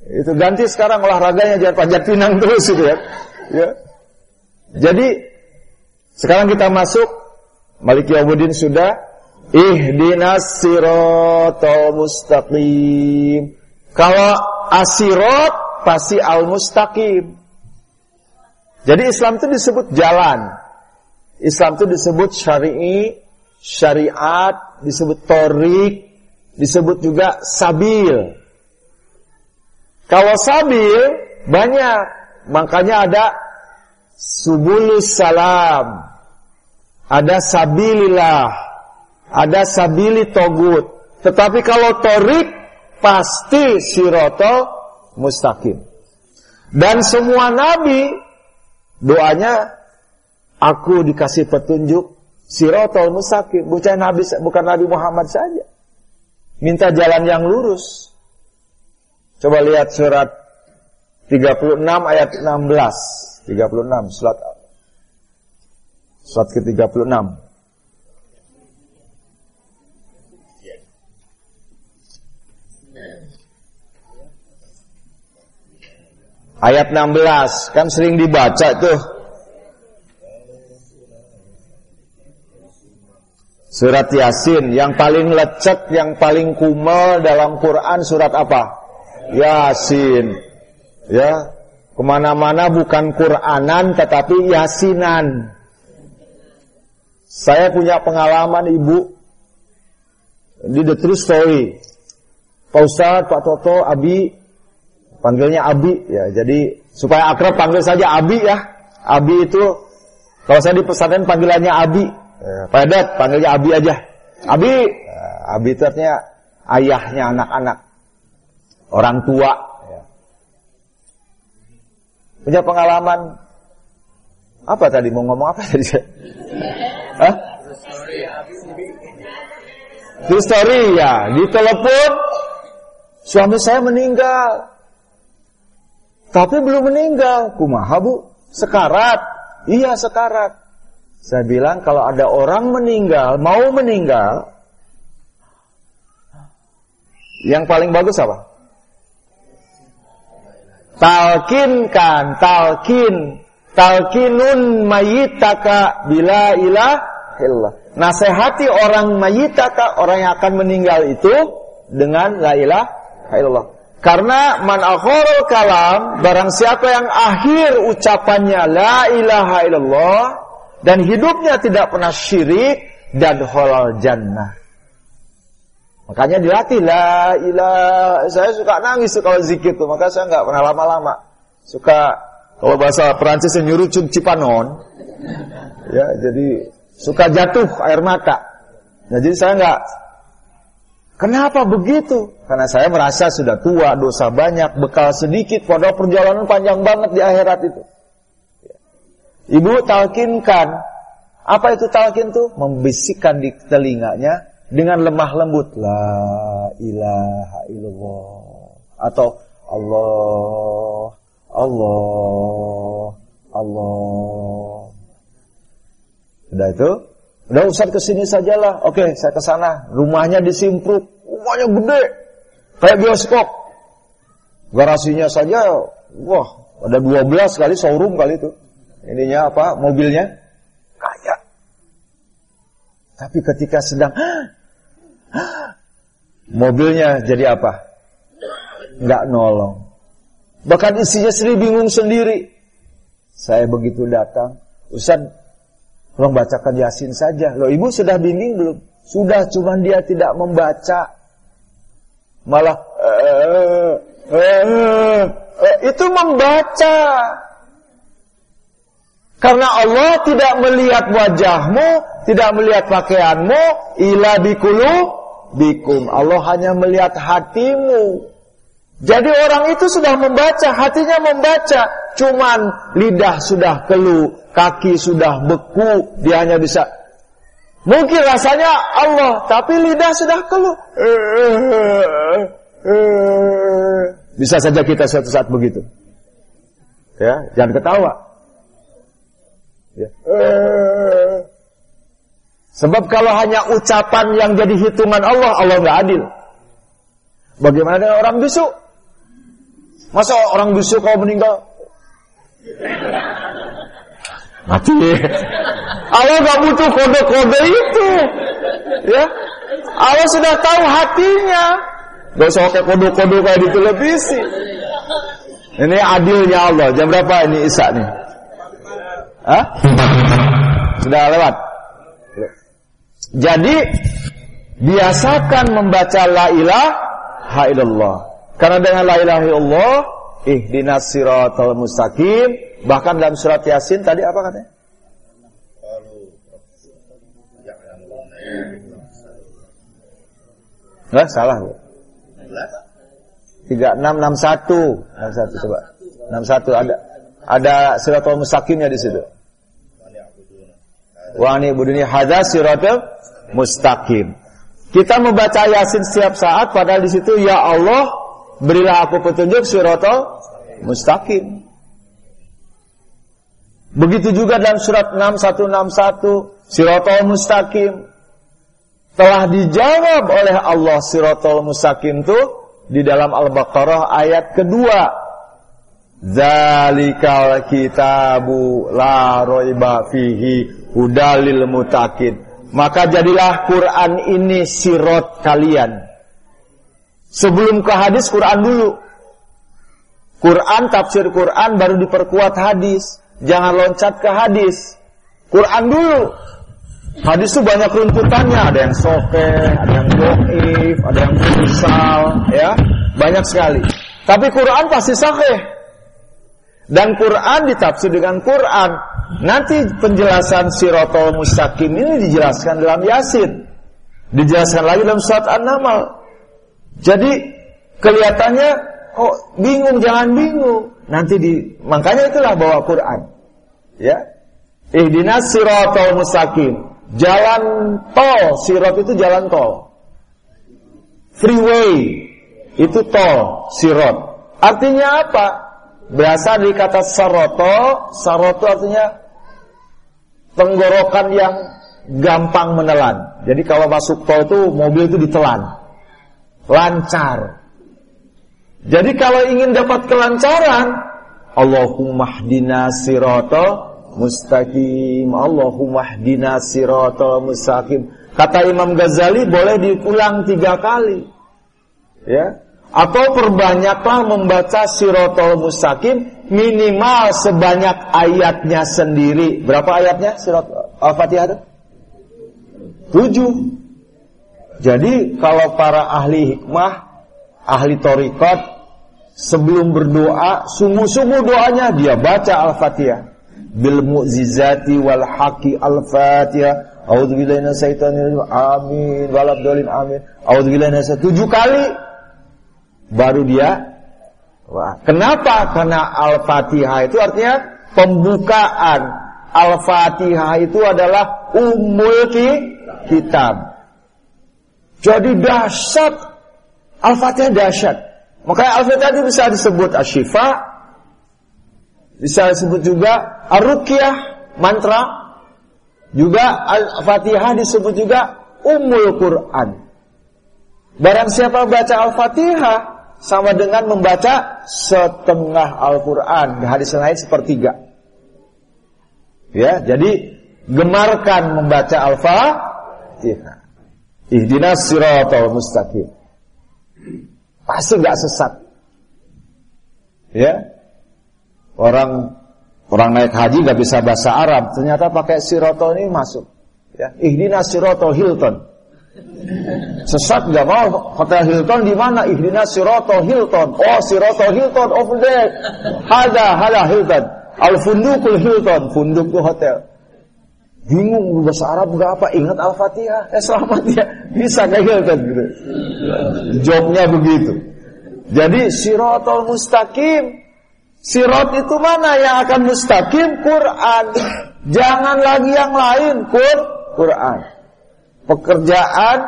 Itu ganti sekarang olahraganya jangan panjat pinang terus itu ya. ya. Jadi sekarang kita masuk Malik Yawmuddin sudah ihdinas siratal mustaqim. Kalau asirat pasti al mustaqim. Jadi Islam itu disebut jalan. Islam itu disebut syari'i, syariat, disebut torik, disebut juga sabil. Kalau sabil banyak, makanya ada subulus salam, ada sabilillah, ada sabili togut. Tetapi kalau torik pasti siroto mustaqim. Dan semua nabi doanya aku dikasih petunjuk sirotol mustaqim. Bukan nabi bukan Nabi Muhammad saja. Minta jalan yang lurus. Coba lihat surat 36 ayat 16. 36 surat surat ke-36. Ayat 16 kan sering dibaca tuh. Surat Yasin yang paling lecek, yang paling kumal dalam Quran surat apa? Yasin. Ya, ke mana-mana bukan Quranan tetapi Yasinan. Saya punya pengalaman ibu Di the true story. Pak Ustadz, Pak Toto, Abi, panggilnya Abi ya. Jadi supaya akrab panggil saja Abi ya. Abi itu kalau saya di pesantren panggilannya Abi. Ya, Pak Edat panggilnya Abi aja. Abi, ya, Abi itu artinya ayahnya anak-anak, orang tua. Ya. Punya pengalaman apa tadi mau ngomong apa tadi? <laughs> Hah? True story ya, di telepon suami saya meninggal. Tapi belum meninggal. Kumaha bu? Sekarat. Iya sekarat. Saya bilang kalau ada orang meninggal, mau meninggal, yang paling bagus apa? Talkinkan, talkin, talkinun mayitaka bila ilah illallah. Nasehati orang mayitaka, orang yang akan meninggal itu dengan la ilaha illallah. Karena man akhirul kalam, barang siapa yang akhir ucapannya la ilaha illallah dan hidupnya tidak pernah syirik dan halal jannah. Makanya dilatih la ilaha. Saya suka nangis kalau zikir tuh, maka saya nggak pernah lama-lama. Suka kalau bahasa Perancis nyuruh cipanon. Ya, jadi suka jatuh air mata. Nah, jadi saya nggak. Kenapa begitu? Karena saya merasa sudah tua, dosa banyak, bekal sedikit, padahal perjalanan panjang banget di akhirat itu. Ibu talkinkan. Apa itu talkin tuh? Membisikkan di telinganya dengan lemah lembut. La ilaha illallah. Atau Allah, Allah, Allah. Udah itu, udah Ustaz ke sini sajalah. Oke, saya ke sana. Rumahnya di Simpruk. Rumahnya gede. Kayak bioskop. Garasinya saja, wah, ada 12 kali showroom kali itu. Ininya apa? Mobilnya kaya. Tapi ketika sedang <gasps> mobilnya jadi apa? Enggak nolong. Bahkan isinya sendiri bingung sendiri. Saya begitu datang, Ustaz Tolong bacakan Yasin saja. Loh ibu sudah bingung belum? Sudah, cuman dia tidak membaca. Malah eh, eh, eh, itu membaca. Karena Allah tidak melihat wajahmu, tidak melihat pakaianmu, ila bikulu bikum. Allah hanya melihat hatimu. Jadi orang itu sudah membaca, hatinya membaca, cuman lidah sudah keluh, kaki sudah beku, dia hanya bisa Mungkin rasanya Allah, tapi lidah sudah keluh. Bisa saja kita suatu saat begitu. Ya, jangan ketawa. Ya. Sebab kalau hanya ucapan yang jadi hitungan Allah, Allah nggak adil. Bagaimana dengan orang bisu? Masa orang bisu kalau meninggal mati? Allah gak butuh kode-kode itu, ya. Allah sudah tahu hatinya. Gak usah pakai kode-kode kayak di televisi. Ini adilnya Allah. Jam berapa ini Isa nih? Hah? Sudah lewat. Jadi biasakan membaca la ilaha illallah. Karena dengan la ilaha illallah, ihdinas siratal mustaqim, bahkan dalam surat Yasin tadi apa katanya? Enggak salah, Bu. 3661. 61 coba. 61 ada ada siratal mustaqimnya di situ. Wa ni buduni hadza siratal mustaqim. Kita membaca Yasin setiap saat padahal di situ ya Allah Berilah aku petunjuk siratal mustaqim. Begitu juga dalam surat 6161 siratal mustaqim telah dijawab oleh Allah siratal mustaqim itu di dalam Al-Baqarah ayat kedua. Zalikal kitabu la raiba fihi hudalil mutakin. Maka jadilah Quran ini sirot kalian Sebelum ke hadis Quran dulu. Quran tafsir Quran baru diperkuat hadis. Jangan loncat ke hadis. Quran dulu. Hadis itu banyak runtutannya, ada yang soke, ada yang doif, ada yang mursal, ya, banyak sekali. Tapi Quran pasti sahih. Dan Quran ditafsir dengan Quran. Nanti penjelasan sirotol mustaqim ini dijelaskan dalam Yasin. Dijelaskan lagi dalam surat An-Naml. Jadi kelihatannya kok bingung, jangan bingung. Nanti di makanya itulah bawa Quran. Ya. Ihdinas sirotol mustaqim. Jalan tol, sirot itu jalan tol. Freeway itu tol, sirot. Artinya apa? Berasal dari kata saroto, saroto artinya tenggorokan yang gampang menelan. Jadi kalau masuk tol itu mobil itu ditelan. Lancar. Jadi kalau ingin dapat kelancaran, Allahumma hdina sirata mustaqim. Allahumma hdina sirata mustaqim. Kata Imam Ghazali boleh diulang tiga kali. Ya. Atau perbanyaklah membaca sirotol mustaqim minimal sebanyak ayatnya sendiri. Berapa ayatnya sirat Al-Fatihah itu? Tujuh. Jadi kalau para ahli hikmah, ahli torikot, sebelum berdoa, sungguh-sungguh doanya dia baca Al-Fatihah. Bil mu'zizati wal haqi al fatihah A'udzubillahi minasyaitonir amin. Walab dolin amin. A'udzubillahi tujuh kali. Baru dia wah kenapa? Karena al fatihah itu artinya pembukaan. Al fatihah itu adalah umul kitab jadi dahsyat al fatihah dahsyat makanya al fatihah itu bisa disebut asyifa bisa disebut juga Ar-Ruqyah mantra juga Al-Fatihah disebut juga Ummul Quran. Barang siapa baca Al-Fatihah sama dengan membaca setengah Al-Quran. Di hadis lain sepertiga. Ya, jadi gemarkan membaca Al-Fatihah. Ihdinas siratal mustaqim. Pasti nggak sesat. Ya, Orang orang naik haji nggak bisa bahasa Arab, ternyata pakai siroto ini masuk. Ya, ihdina siroto Hilton. Sesat nggak mau hotel Hilton di mana? Ihdina siroto Hilton. Oh siroto Hilton over there. Hada hada Hilton. Al fundukul Hilton. Funduk hotel. Bingung bahasa Arab nggak apa? Ingat Al Fatihah. Eh selamat ya. Bisa kayak Hilton gitu. Jobnya begitu. Jadi sirotol mustaqim Sirot itu mana yang akan mustaqim? Quran. Jangan lagi yang lain, Qur Quran. Pekerjaan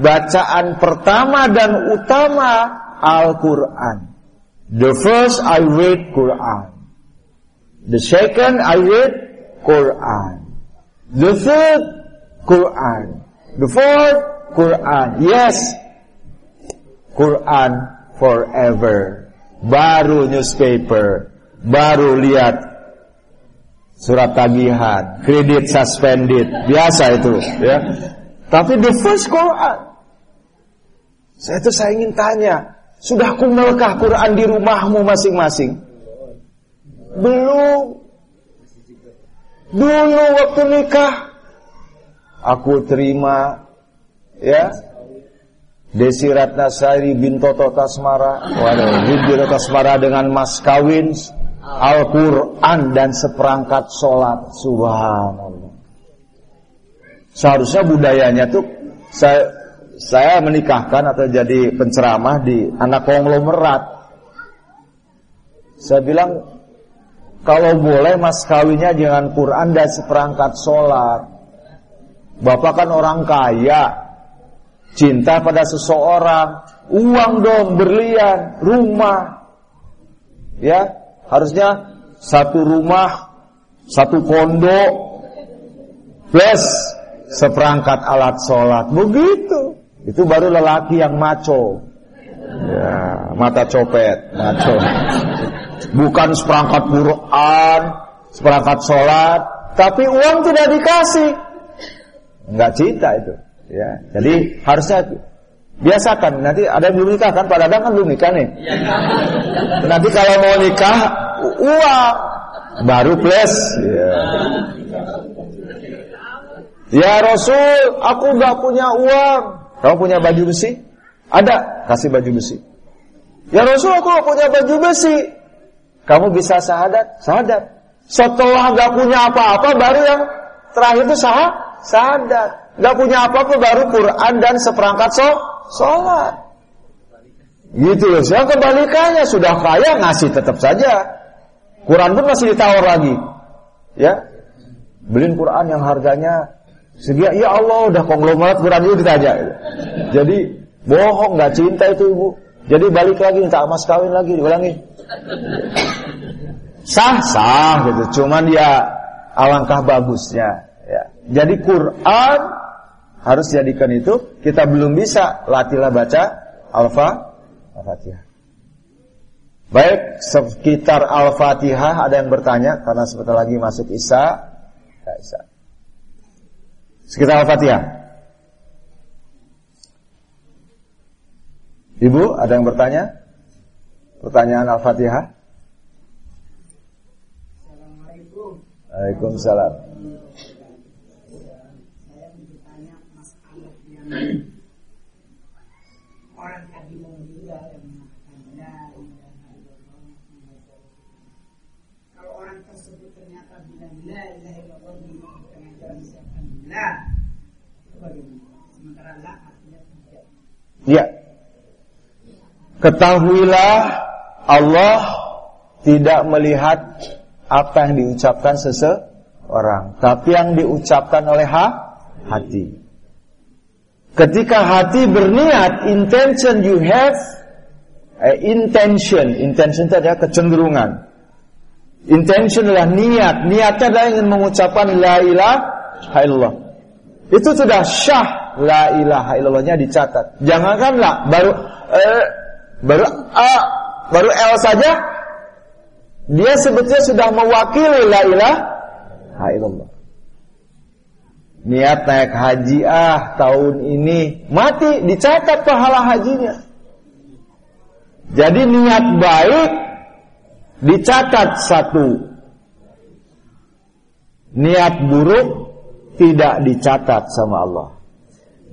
bacaan pertama dan utama Al-Quran. The first I read Quran. The second I read Quran. The third Quran. The fourth Quran. Yes. Quran forever baru newspaper, baru lihat surat tagihan, kredit suspended, biasa itu, ya. Tapi the first Quran, saya itu saya ingin tanya, sudah kumelkah Quran di rumahmu masing-masing? Belum. Dulu waktu nikah, aku terima, ya, Desi Ratnasari bin Toto Tasmara. Waduh, bin Tasmara dengan mas kawin Al-Quran dan seperangkat sholat. Subhanallah. Seharusnya budayanya tuh Saya, saya menikahkan atau jadi penceramah di anak konglomerat. Saya bilang Kalau boleh mas kawinnya dengan Quran dan seperangkat sholat Bapak kan orang kaya cinta pada seseorang, uang dong, berlian, rumah. Ya, harusnya satu rumah, satu kondo, plus seperangkat alat sholat. Begitu. Itu baru lelaki yang maco. Ya, mata copet, maco. Bukan seperangkat Quran, seperangkat sholat, tapi uang tidak dikasih. Enggak cinta itu. Ya, jadi harusnya biasakan. Nanti ada yang belum nikah kan? Dadang kan belum nikah nih. Nanti kalau mau nikah uang baru plus. Ya. Ya Rasul, aku gak punya uang. Kamu punya baju besi? Ada, kasih baju besi. Ya Rasul, aku gak punya baju besi. Kamu bisa sahadat? Sahadat. Setelah gak punya apa-apa, baru yang terakhir itu sah sahadat. Gak punya apa-apa, baru Quran dan seperangkat so sholat. Gitu loh. Yang kebalikannya sudah kaya ngasih tetap saja. Quran pun masih ditawar lagi. Ya, beliin Quran yang harganya Sedia, ya Allah udah konglomerat Quran itu ditanya. Jadi bohong nggak cinta itu ibu. Jadi balik lagi minta mas kawin lagi diulangi. Sah sah gitu. Cuman ya alangkah bagusnya. Ya. Jadi Quran harus jadikan itu. Kita belum bisa latilah baca alfa al-fatihah. Baik, sekitar Al-Fatihah ada yang bertanya karena sebentar lagi masuk Isa. Ya, Isa. Sekitar Al-Fatihah. Ibu, ada yang bertanya? Pertanyaan Al-Fatihah? Assalamualaikum. Waalaikumsalam. orang tadi meninggal yang kalau orang tersebut ternyata bilang la ilaha illallah dengan jalan siapkan la sementara la artinya tidak ya ketahuilah Allah tidak melihat apa yang diucapkan seseorang tapi yang diucapkan oleh ha hati ketika hati berniat intention you have eh, intention intention itu adalah kecenderungan Intention adalah niat. Niatnya adalah ingin mengucapkan la ilaha illallah. Itu sudah syah la ilaha illallahnya dicatat. Jangankan la baru eh, baru a baru l saja dia sebetulnya sudah mewakili la ilaha illallah. Niat naik haji ah tahun ini mati dicatat pahala hajinya. Jadi niat baik dicatat satu niat buruk tidak dicatat sama Allah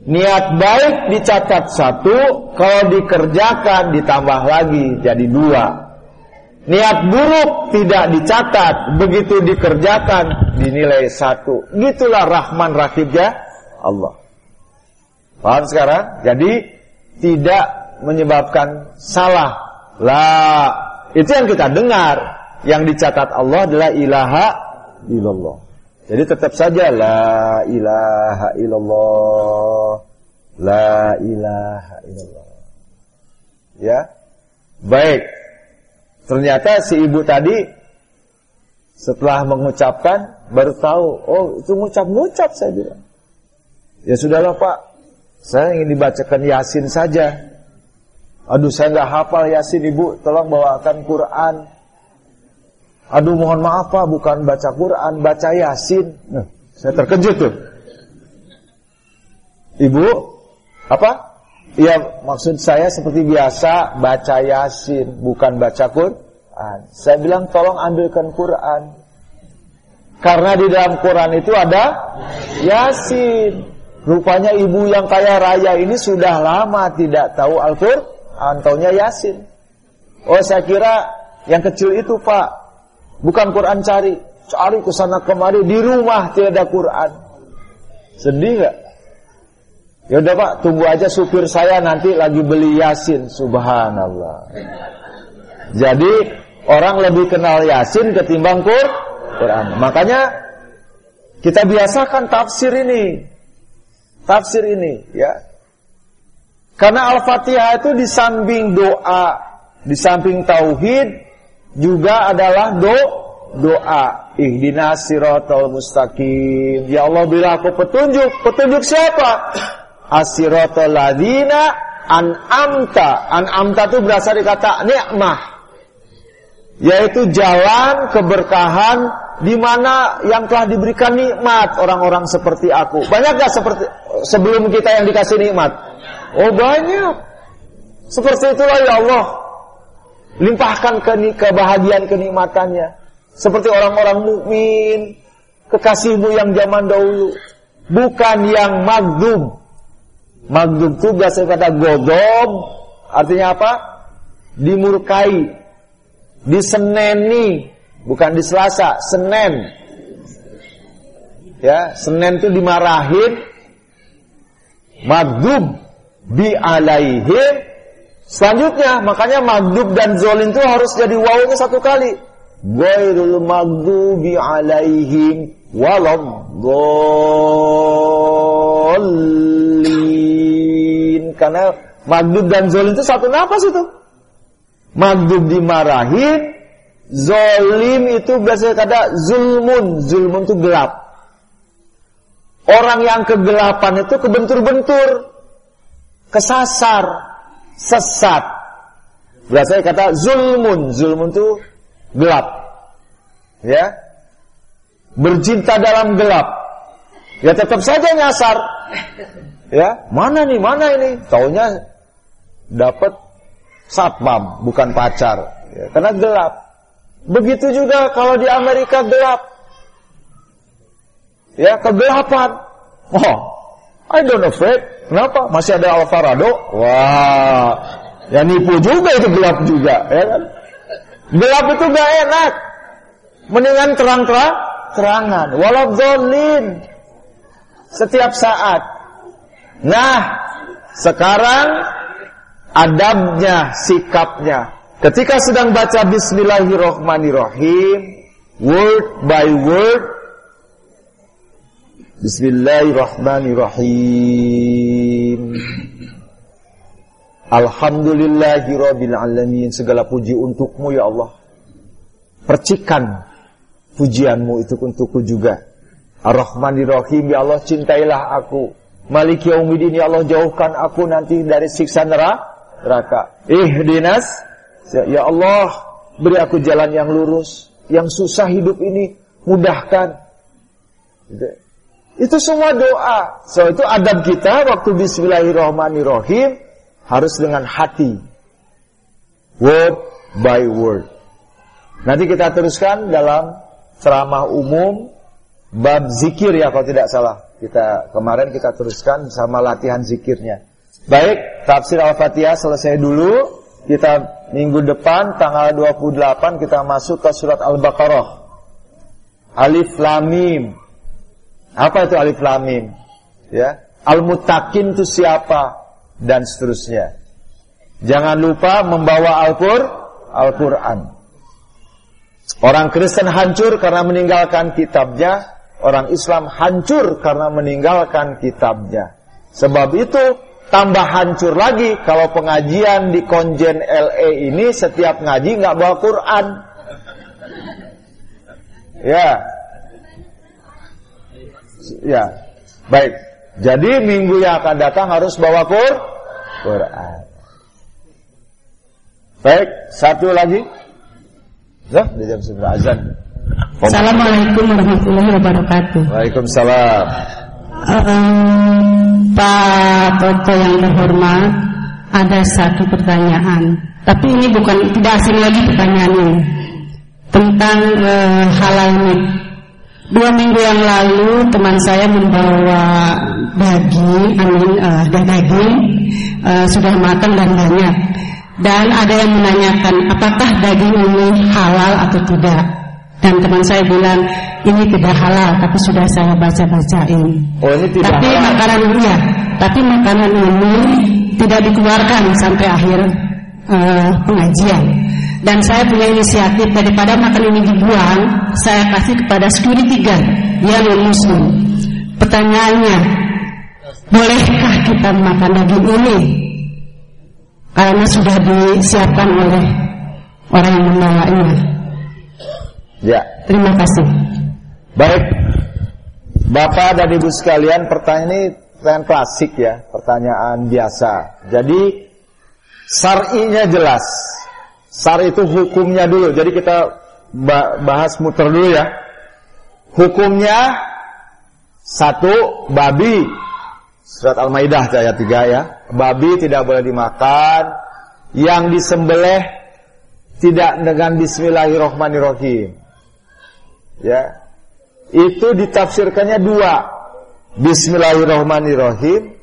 niat baik dicatat satu kalau dikerjakan ditambah lagi jadi dua. Niat buruk tidak dicatat begitu dikerjakan dinilai satu. Gitulah Rahman Rahimnya Allah. Paham sekarang? Jadi tidak menyebabkan salah. Lah itu yang kita dengar. Yang dicatat Allah adalah ilaha illallah. Jadi tetap saja la ilaha illallah. La ilaha illallah. Ya. Baik. Ternyata si ibu tadi setelah mengucapkan baru tahu, oh itu ngucap-ngucap saya bilang. Ya sudahlah Pak, saya ingin dibacakan Yasin saja. Aduh saya nggak hafal Yasin ibu, tolong bawakan Quran. Aduh mohon maaf pak, bukan baca Quran, baca Yasin. Nah, saya terkejut tuh. Ibu, apa? Ya maksud saya seperti biasa baca Yasin, bukan baca Quran. Saya bilang tolong ambilkan Quran. Karena di dalam Quran itu ada Yasin. Rupanya ibu yang kaya raya ini sudah lama tidak tahu Al-Quran antaunya Yasin. Oh saya kira yang kecil itu Pak, bukan Quran cari, cari ke sana kemari di rumah tidak ada Quran. Sedih nggak? Ya udah Pak, tunggu aja supir saya nanti lagi beli Yasin. Subhanallah. Jadi orang lebih kenal Yasin ketimbang Quran. Makanya kita biasakan tafsir ini. Tafsir ini ya. Karena Al-Fatihah itu di samping doa, di samping tauhid juga adalah do doa. Ihdinas siratal mustaqim. Ya Allah bila aku petunjuk. Petunjuk siapa? Asiratal ladina an'amta. An'amta itu berasal dari kata nikmah. Yaitu jalan keberkahan di mana yang telah diberikan nikmat orang-orang seperti aku. Banyak gak seperti sebelum kita yang dikasih nikmat? Oh banyak. Seperti itulah ya Allah. Limpahkan ke kebahagiaan kenikmatannya. Seperti orang-orang mukmin, kekasihmu yang zaman dahulu. bukan yang magdum. Magdum itu biasa kata godom, artinya apa? Dimurkai, diseneni, bukan di Selasa, Senen. Ya, Senen itu dimarahin, magdum bi alaihim. Selanjutnya, makanya magdub dan zolim itu harus jadi wawunya satu kali. Ghairul maghdubi alaihim waladhdallin. Karena magdub dan zolim itu satu nafas itu. Magdub dimarahin, zolim itu biasanya kata zulmun. Zulmun itu gelap. Orang yang kegelapan itu kebentur-bentur, kesasar, sesat. Biasanya kata zulmun. Zulmun itu gelap. Ya. Bercinta dalam gelap. Ya tetap saja nyasar. Ya, mana nih, mana ini? Taunya dapat satpam, bukan pacar. Ya, karena gelap. Begitu juga kalau di Amerika gelap. Ya, kegelapan. Oh, I don't afraid. Kenapa? Masih ada Alvarado? Wah, ya nipu juga itu gelap juga, ya kan? Gelap itu gak enak. Mendingan terang-terang, terangan. Walau dolin. Setiap saat. Nah, sekarang adabnya, sikapnya. Ketika sedang baca Bismillahirrohmanirrohim, word by word, Bismillahirrahmanirrahim. Alamin. Segala puji untukmu ya Allah. Percikan pujianmu itu untukku juga. Ar-Rahmanir-Rahim ya Allah cintailah aku. Malik yaumidin ya Allah jauhkan aku nanti dari siksa neraka. Ihdinas ya Allah beri aku jalan yang lurus. Yang susah hidup ini mudahkan. Gitu. Itu semua doa. So itu adab kita waktu Bismillahirrahmanirrahim harus dengan hati. Word by word. Nanti kita teruskan dalam ceramah umum bab zikir ya kalau tidak salah. Kita kemarin kita teruskan sama latihan zikirnya. Baik, tafsir Al-Fatihah selesai dulu. Kita minggu depan tanggal 28 kita masuk ke surat Al-Baqarah. Alif Lam Mim. Apa itu alif lam mim? Ya. Al-muttaqin itu siapa? Dan seterusnya. Jangan lupa membawa Al-Qur Al-Qur'an. Orang Kristen hancur karena meninggalkan kitabnya, orang Islam hancur karena meninggalkan kitabnya. Sebab itu tambah hancur lagi kalau pengajian di Konjen LA ini setiap ngaji nggak bawa Quran. Ya, Ya, baik. Jadi minggu yang akan datang harus bawa Qur Quran. Baik, satu lagi. Zah, di jam sembilan azan. Assalamualaikum warahmatullahi wabarakatuh. Waalaikumsalam. Um, Pak Toto yang terhormat, ada satu pertanyaan. Tapi ini bukan tidak asing lagi pertanyaannya tentang uh, halal Dua minggu yang lalu teman saya membawa daging, amin uh, daging uh, sudah matang dan banyak. Dan ada yang menanyakan apakah daging ini halal atau tidak. Dan teman saya bilang ini tidak halal, tapi sudah saya baca-bacain. Oh ini tidak tapi halal. makanan ya, tapi makanan ini tidak dikeluarkan sampai akhir uh, pengajian dan saya punya inisiatif daripada makan ini dibuang, saya kasih kepada security guard yang non muslim. Pertanyaannya, bolehkah kita makan daging ini? Karena sudah disiapkan oleh orang yang membawanya. Ya. Terima kasih. Baik. Bapak dan Ibu sekalian, pertanyaan ini pertanyaan klasik ya, pertanyaan biasa. Jadi sar'inya jelas. Sar itu hukumnya dulu. Jadi kita bahas muter dulu ya. Hukumnya satu babi. Surat Al-Maidah ayat 3 ya. Babi tidak boleh dimakan. Yang disembelih tidak dengan bismillahirrahmanirrahim. Ya. Itu ditafsirkannya dua. Bismillahirrahmanirrahim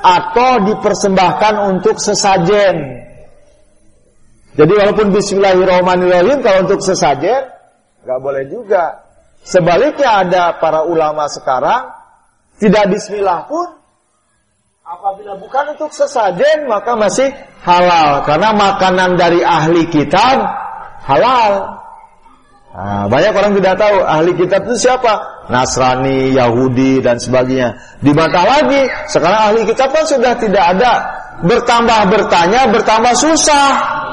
atau dipersembahkan untuk sesajen. Jadi walaupun Bismillahirrahmanirrahim kalau untuk sesajen nggak boleh juga. Sebaliknya ada para ulama sekarang tidak Bismillah pun apabila bukan untuk sesajen maka masih halal karena makanan dari ahli kitab halal. Nah, banyak orang tidak tahu ahli kitab itu siapa? Nasrani, Yahudi dan sebagainya. Dibantah lagi, sekarang ahli kitab kan sudah tidak ada. Bertambah bertanya, bertambah susah.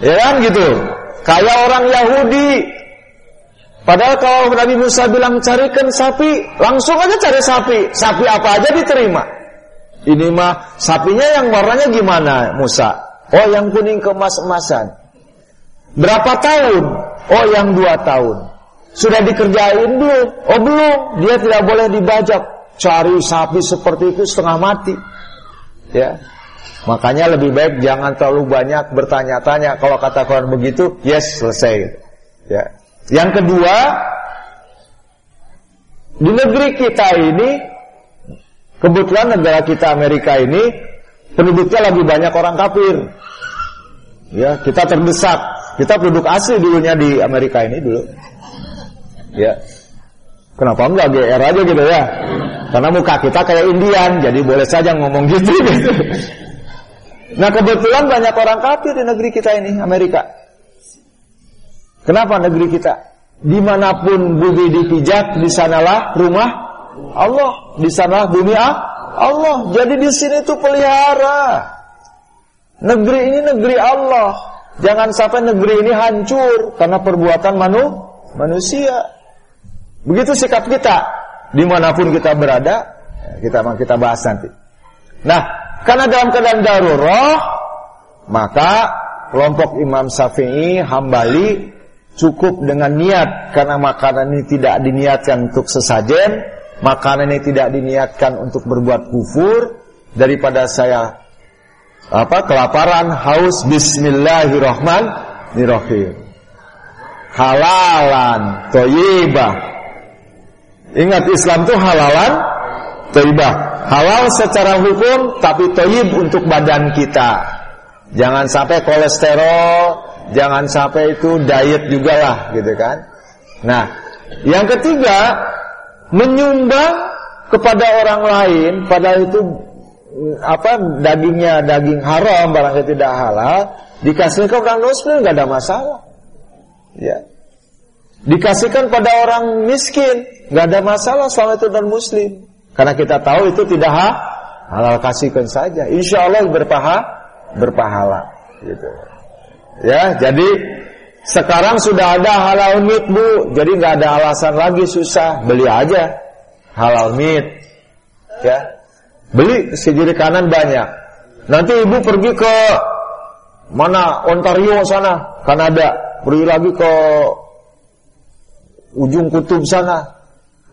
Ya kan gitu. Kayak orang Yahudi. Padahal kalau Nabi Musa bilang carikan sapi, langsung aja cari sapi. Sapi apa aja diterima. Ini mah sapinya yang warnanya gimana Musa? Oh yang kuning kemas-emasan. Berapa tahun? Oh yang dua tahun. Sudah dikerjain belum? Oh belum. Dia tidak boleh dibajak. Cari sapi seperti itu setengah mati. Ya. Makanya lebih baik jangan terlalu banyak bertanya-tanya. Kalau kata Quran begitu, yes selesai. Ya. Yang kedua, di negeri kita ini, kebetulan negara kita Amerika ini, penduduknya lebih banyak orang kafir. Ya, kita terdesak kita penduduk asli dulunya di Amerika ini dulu. Ya. Kenapa enggak GR aja gitu ya? Karena muka kita kayak Indian, jadi boleh saja ngomong gitu. gitu. <laughs> Nah kebetulan banyak orang kafir di negeri kita ini, Amerika. Kenapa negeri kita? Di mana pun bumi dipijak, di sanalah rumah Allah. Di sanalah bumi Allah. Jadi di sini tuh pelihara. Negeri ini negeri Allah. Jangan sampai negeri ini hancur karena perbuatan manu, manusia. Begitu sikap kita di mana pun kita berada, kita kita bahas nanti. Nah, karena dalam keadaan darurat, maka kelompok Imam Syafi'i, Hambali cukup dengan niat karena makanan ini tidak diniatkan untuk sesajen, makanan ini tidak diniatkan untuk berbuat kufur daripada saya apa kelaparan, haus, bismillahirrahmanirrahim. Halalan, toyibah. Ingat Islam itu halalan, toyibah. Halal secara hukum, tapi toyib untuk badan kita. Jangan sampai kolesterol, jangan sampai itu diet juga lah, gitu kan. Nah, yang ketiga, menyumbang kepada orang lain, padahal itu apa dagingnya daging haram barangkali tidak halal dikasihkan orang muslim nggak ada masalah ya dikasihkan pada orang miskin nggak ada masalah selama itu dan muslim karena kita tahu itu tidak ha, halal. Kasihkan saja. Insya Allah berpaha berpahala. Gitu. Ya jadi sekarang sudah ada halal meat bu. Jadi nggak ada alasan lagi susah. Beli aja halal meat. Ya. Beli segiri kanan banyak. Nanti ibu pergi ke mana? Ontario sana, Kanada. Pergi lagi ke ujung kutub sana.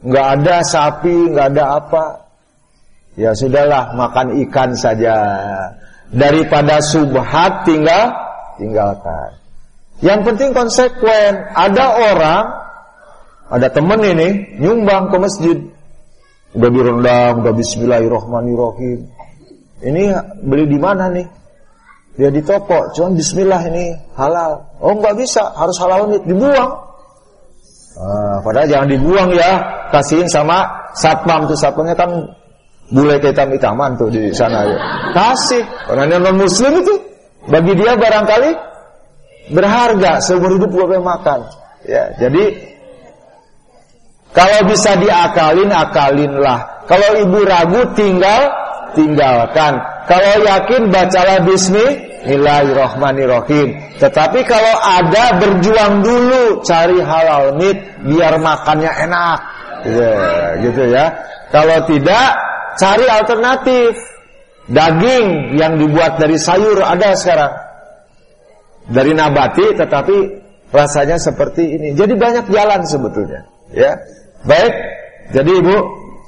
Nggak ada sapi, nggak ada apa. Ya sudahlah, makan ikan saja. Daripada subhat tinggal tinggalkan. Yang penting konsekuen. Ada orang, ada temen ini nyumbang ke masjid. Udah direndam, udah bismillahirrahmanirrahim. Ini beli di mana nih? Dia di toko, cuma bismillah ini halal. Oh nggak bisa, harus halal nih, dibuang. Ah, padahal jangan dibuang ya, kasihin sama satpam tuh satpamnya kan bule hitam hitaman tuh di sana ya. Kasih, karena non muslim itu bagi dia barangkali berharga seumur hidup gue makan. Ya, jadi kalau bisa diakalin, akalinlah. Kalau ibu ragu, tinggal tinggalkan. Kalau yakin, bacalah Bismillahirrahmanirrahim. Tetapi kalau ada, berjuang dulu cari halal meat biar makannya enak. Ya, gitu ya. Kalau tidak, cari alternatif. Daging yang dibuat dari sayur ada sekarang. Dari nabati tetapi rasanya seperti ini. Jadi banyak jalan sebetulnya, ya. Baik, jadi ibu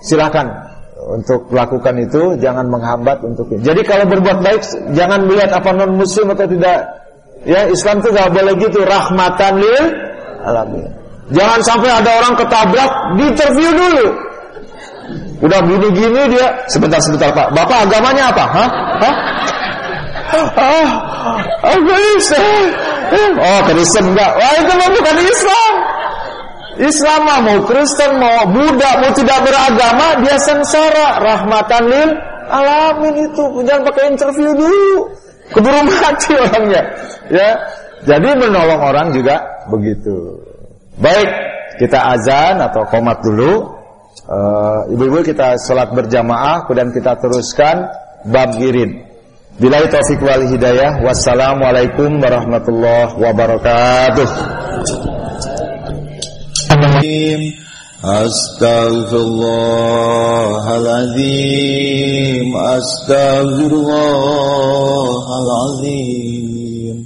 silakan untuk lakukan itu, jangan menghambat untuk itu. Jadi kalau berbuat baik, jangan melihat apa non muslim atau tidak. Ya Islam itu gak boleh gitu, rahmatan lil alamin. Jangan sampai ada orang ketabrak, di interview dulu. Udah gini-gini dia, sebentar-sebentar Pak. Bapak agamanya apa? Hah? Hah? Ah, agamis. Oh, Kristen enggak. Wah, itu bukan Islam. Islam mau Kristen, mau Buddha, mau tidak beragama, dia sengsara. Rahmatan lil alamin itu. Jangan pakai interview dulu. Keburu mati orangnya. Ya. Jadi menolong orang juga begitu. Baik, kita azan atau komat dulu. Ibu-ibu uh, kita sholat berjamaah, kemudian kita teruskan bab irin. Bila taufik wal hidayah. Wassalamualaikum warahmatullahi wabarakatuh. الرحيم. أستغفر الله العظيم. أستغفر الله العظيم.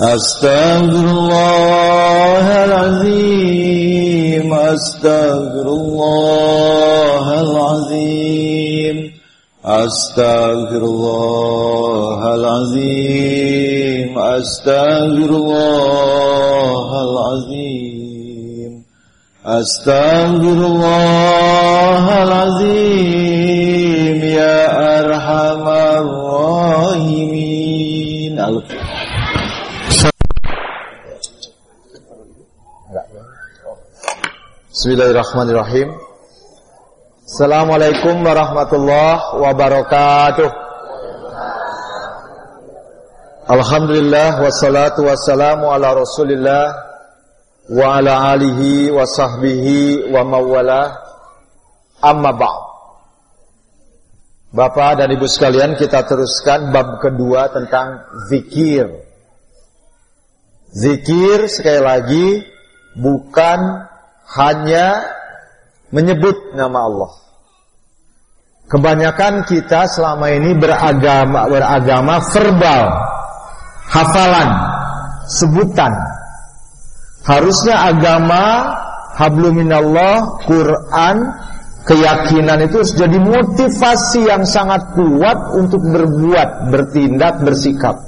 أستغفر الله العظيم. أستغفر الله العظيم. أستغفر الله العظيم. أستغفر الله العظيم. Astaghfirullahaladzim Ya Arhamar Rahimin Assalamualaikum warahmatullahi wabarakatuh. Alhamdulillah wassalatu wassalamu ala rasulillah. Wa ala alihi wa sahbihi wa mawala Amma ba'd Bapak dan ibu sekalian kita teruskan bab kedua tentang zikir Zikir sekali lagi bukan hanya menyebut nama Allah. Kebanyakan kita selama ini beragama beragama verbal, hafalan, sebutan. Harusnya agama habluminallah, Quran, keyakinan itu jadi motivasi yang sangat kuat untuk berbuat, bertindak, bersikap.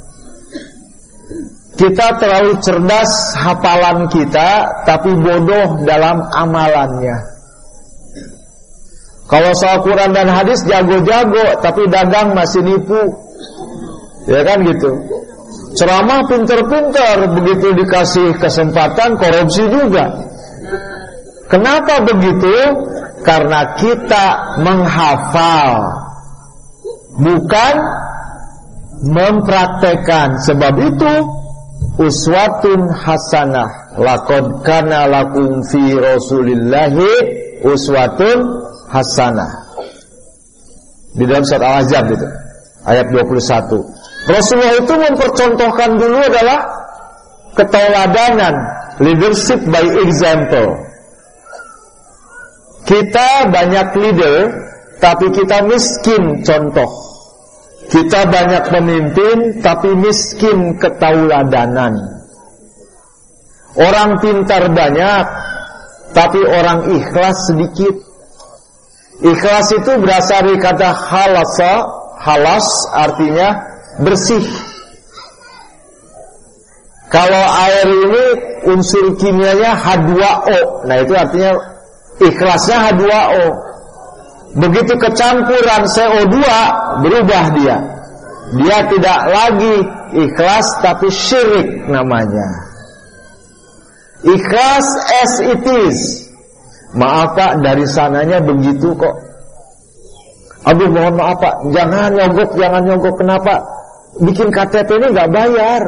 Kita terlalu cerdas hafalan kita, tapi bodoh dalam amalannya. Kalau soal Quran dan hadis jago-jago tapi dagang masih nipu. Ya kan gitu. Ceramah pinter-pinter begitu dikasih kesempatan korupsi juga. Kenapa begitu? Karena kita menghafal bukan mempraktekkan. Sebab itu uswatun hasanah laqad kana lakum fi rasulillahi uswatun hasanah. Di dalam surat Al-Ahzab itu, ayat 21. Rasulullah itu mempercontohkan dulu adalah keteladanan, leadership by example. Kita banyak leader, tapi kita miskin contoh. Kita banyak pemimpin, tapi miskin ketauladanan. Orang pintar banyak, tapi orang ikhlas sedikit. Ikhlas itu berasal dari kata halasa, halas artinya bersih. Kalau air ini unsur kimianya H2O. Nah, itu artinya ikhlasnya H2O. Begitu kecampuran CO2 berubah dia. Dia tidak lagi ikhlas tapi syirik namanya. Ikhlas as it is. Maaf pak dari sananya begitu kok Aduh mohon maaf pak Jangan nyogok jangan nyogok Kenapa bikin KTP ini nggak bayar.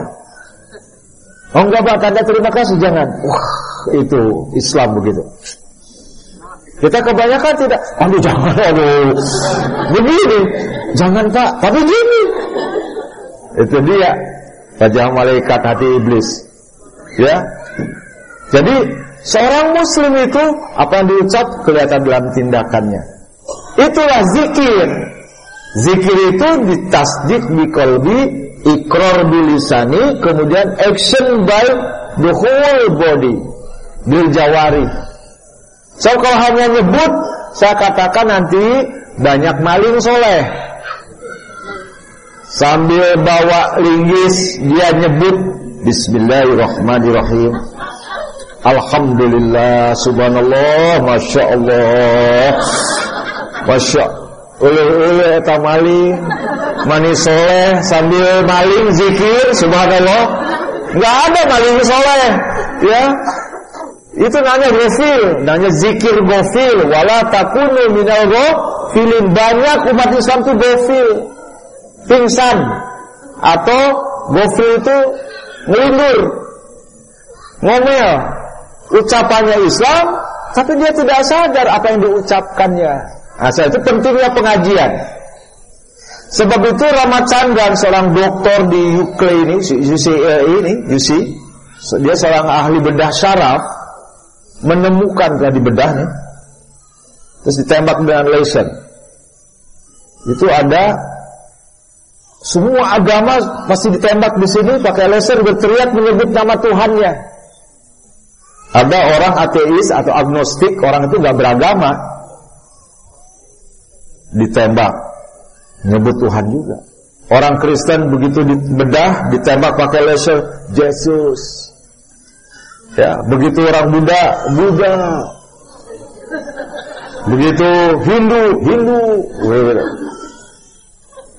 Oh enggak pak. Tanda terima kasih jangan. Wah itu Islam begitu. Kita kebanyakan tidak. Aduh jangan aduh. Begini. Jangan pak. Tapi gini. Itu dia. Wajah malaikat hati iblis. Ya. Jadi Seorang muslim itu apa yang diucap kelihatan dalam tindakannya. Itulah zikir. Zikir itu ditasdik di kolbi, ikrar bilisani, kemudian action by the whole body, bil jawari. So kalau hanya nyebut, saya katakan nanti banyak maling soleh. Sambil bawa linggis, dia nyebut Bismillahirrahmanirrahim. Alhamdulillah Subhanallah Masya Allah Masya Ulu-ulu eta maling Mani soleh sambil maling zikir Subhanallah. Gak ada maling soleh Ya. Itu nanya gofil Nanya zikir gofil Wala takunu minal gofilin Banyak umat Islam itu gofil Pingsan. Atau gofil itu Ngelindur Ngomel. Ucapannya Islam Tapi dia tidak sadar apa yang diucapkannya Nah, itu pentingnya pengajian. Sebab itu Ramachandran seorang doktor di UK ini, UCLA ini, UC, dia seorang ahli bedah syaraf, menemukan telah di bedahnya, terus ditembak dengan laser. Itu ada semua agama pasti ditembak di sini pakai laser berteriak menyebut nama Tuhannya. Ada orang ateis atau agnostik, orang itu nggak beragama, ditembak. Nyebut Tuhan juga. Orang Kristen begitu dibedah ditembak pakai laser Yesus ya begitu orang Buddha Buddha. Begitu Hindu Hindu.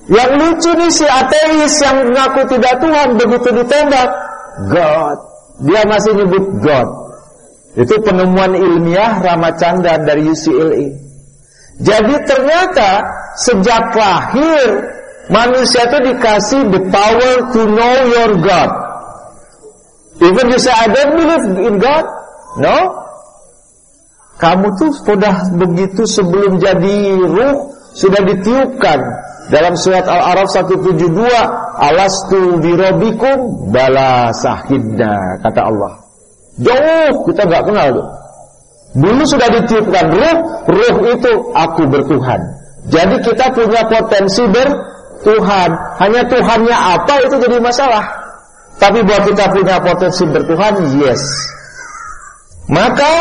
Yang lucu nih si ateis yang mengaku tidak Tuhan begitu ditembak God. Dia masih nyebut God. Itu penemuan ilmiah Ramachandran dari UCLA jadi ternyata sejak lahir manusia itu dikasih the power to know your God. Even you say I don't believe in God, no. Kamu tuh sudah begitu sebelum jadi ruh sudah ditiupkan dalam surat Al-Araf 172 alastu birobikum bala sahidna kata Allah. Jauh kita nggak kenal tuh. Dulu sudah ditiupkan ruh, ruh itu aku bertuhan. Jadi kita punya potensi bertuhan. Hanya Tuhannya apa itu jadi masalah. Tapi buat kita punya potensi bertuhan, yes. Maka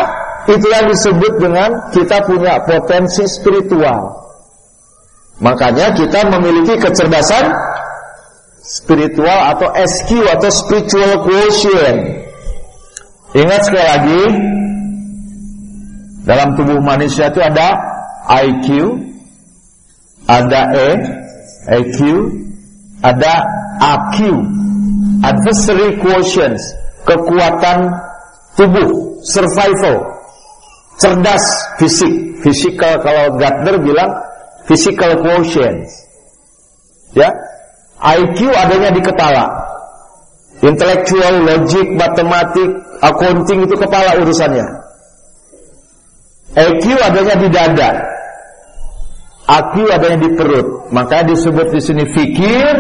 itu yang disebut dengan kita punya potensi spiritual. Makanya kita memiliki kecerdasan spiritual atau SQ atau spiritual quotient. Ingat sekali lagi, dalam tubuh manusia itu ada IQ, ada E, IQ, ada AQ, adversary quotient, kekuatan tubuh, survival, cerdas fisik, physical kalau Gardner bilang physical quotient. Ya, IQ adanya di kepala. Intellectual, logic, matematik, accounting itu kepala urusannya. EQ adanya di dada. AQ adanya di perut. Maka disebut di sini fikir,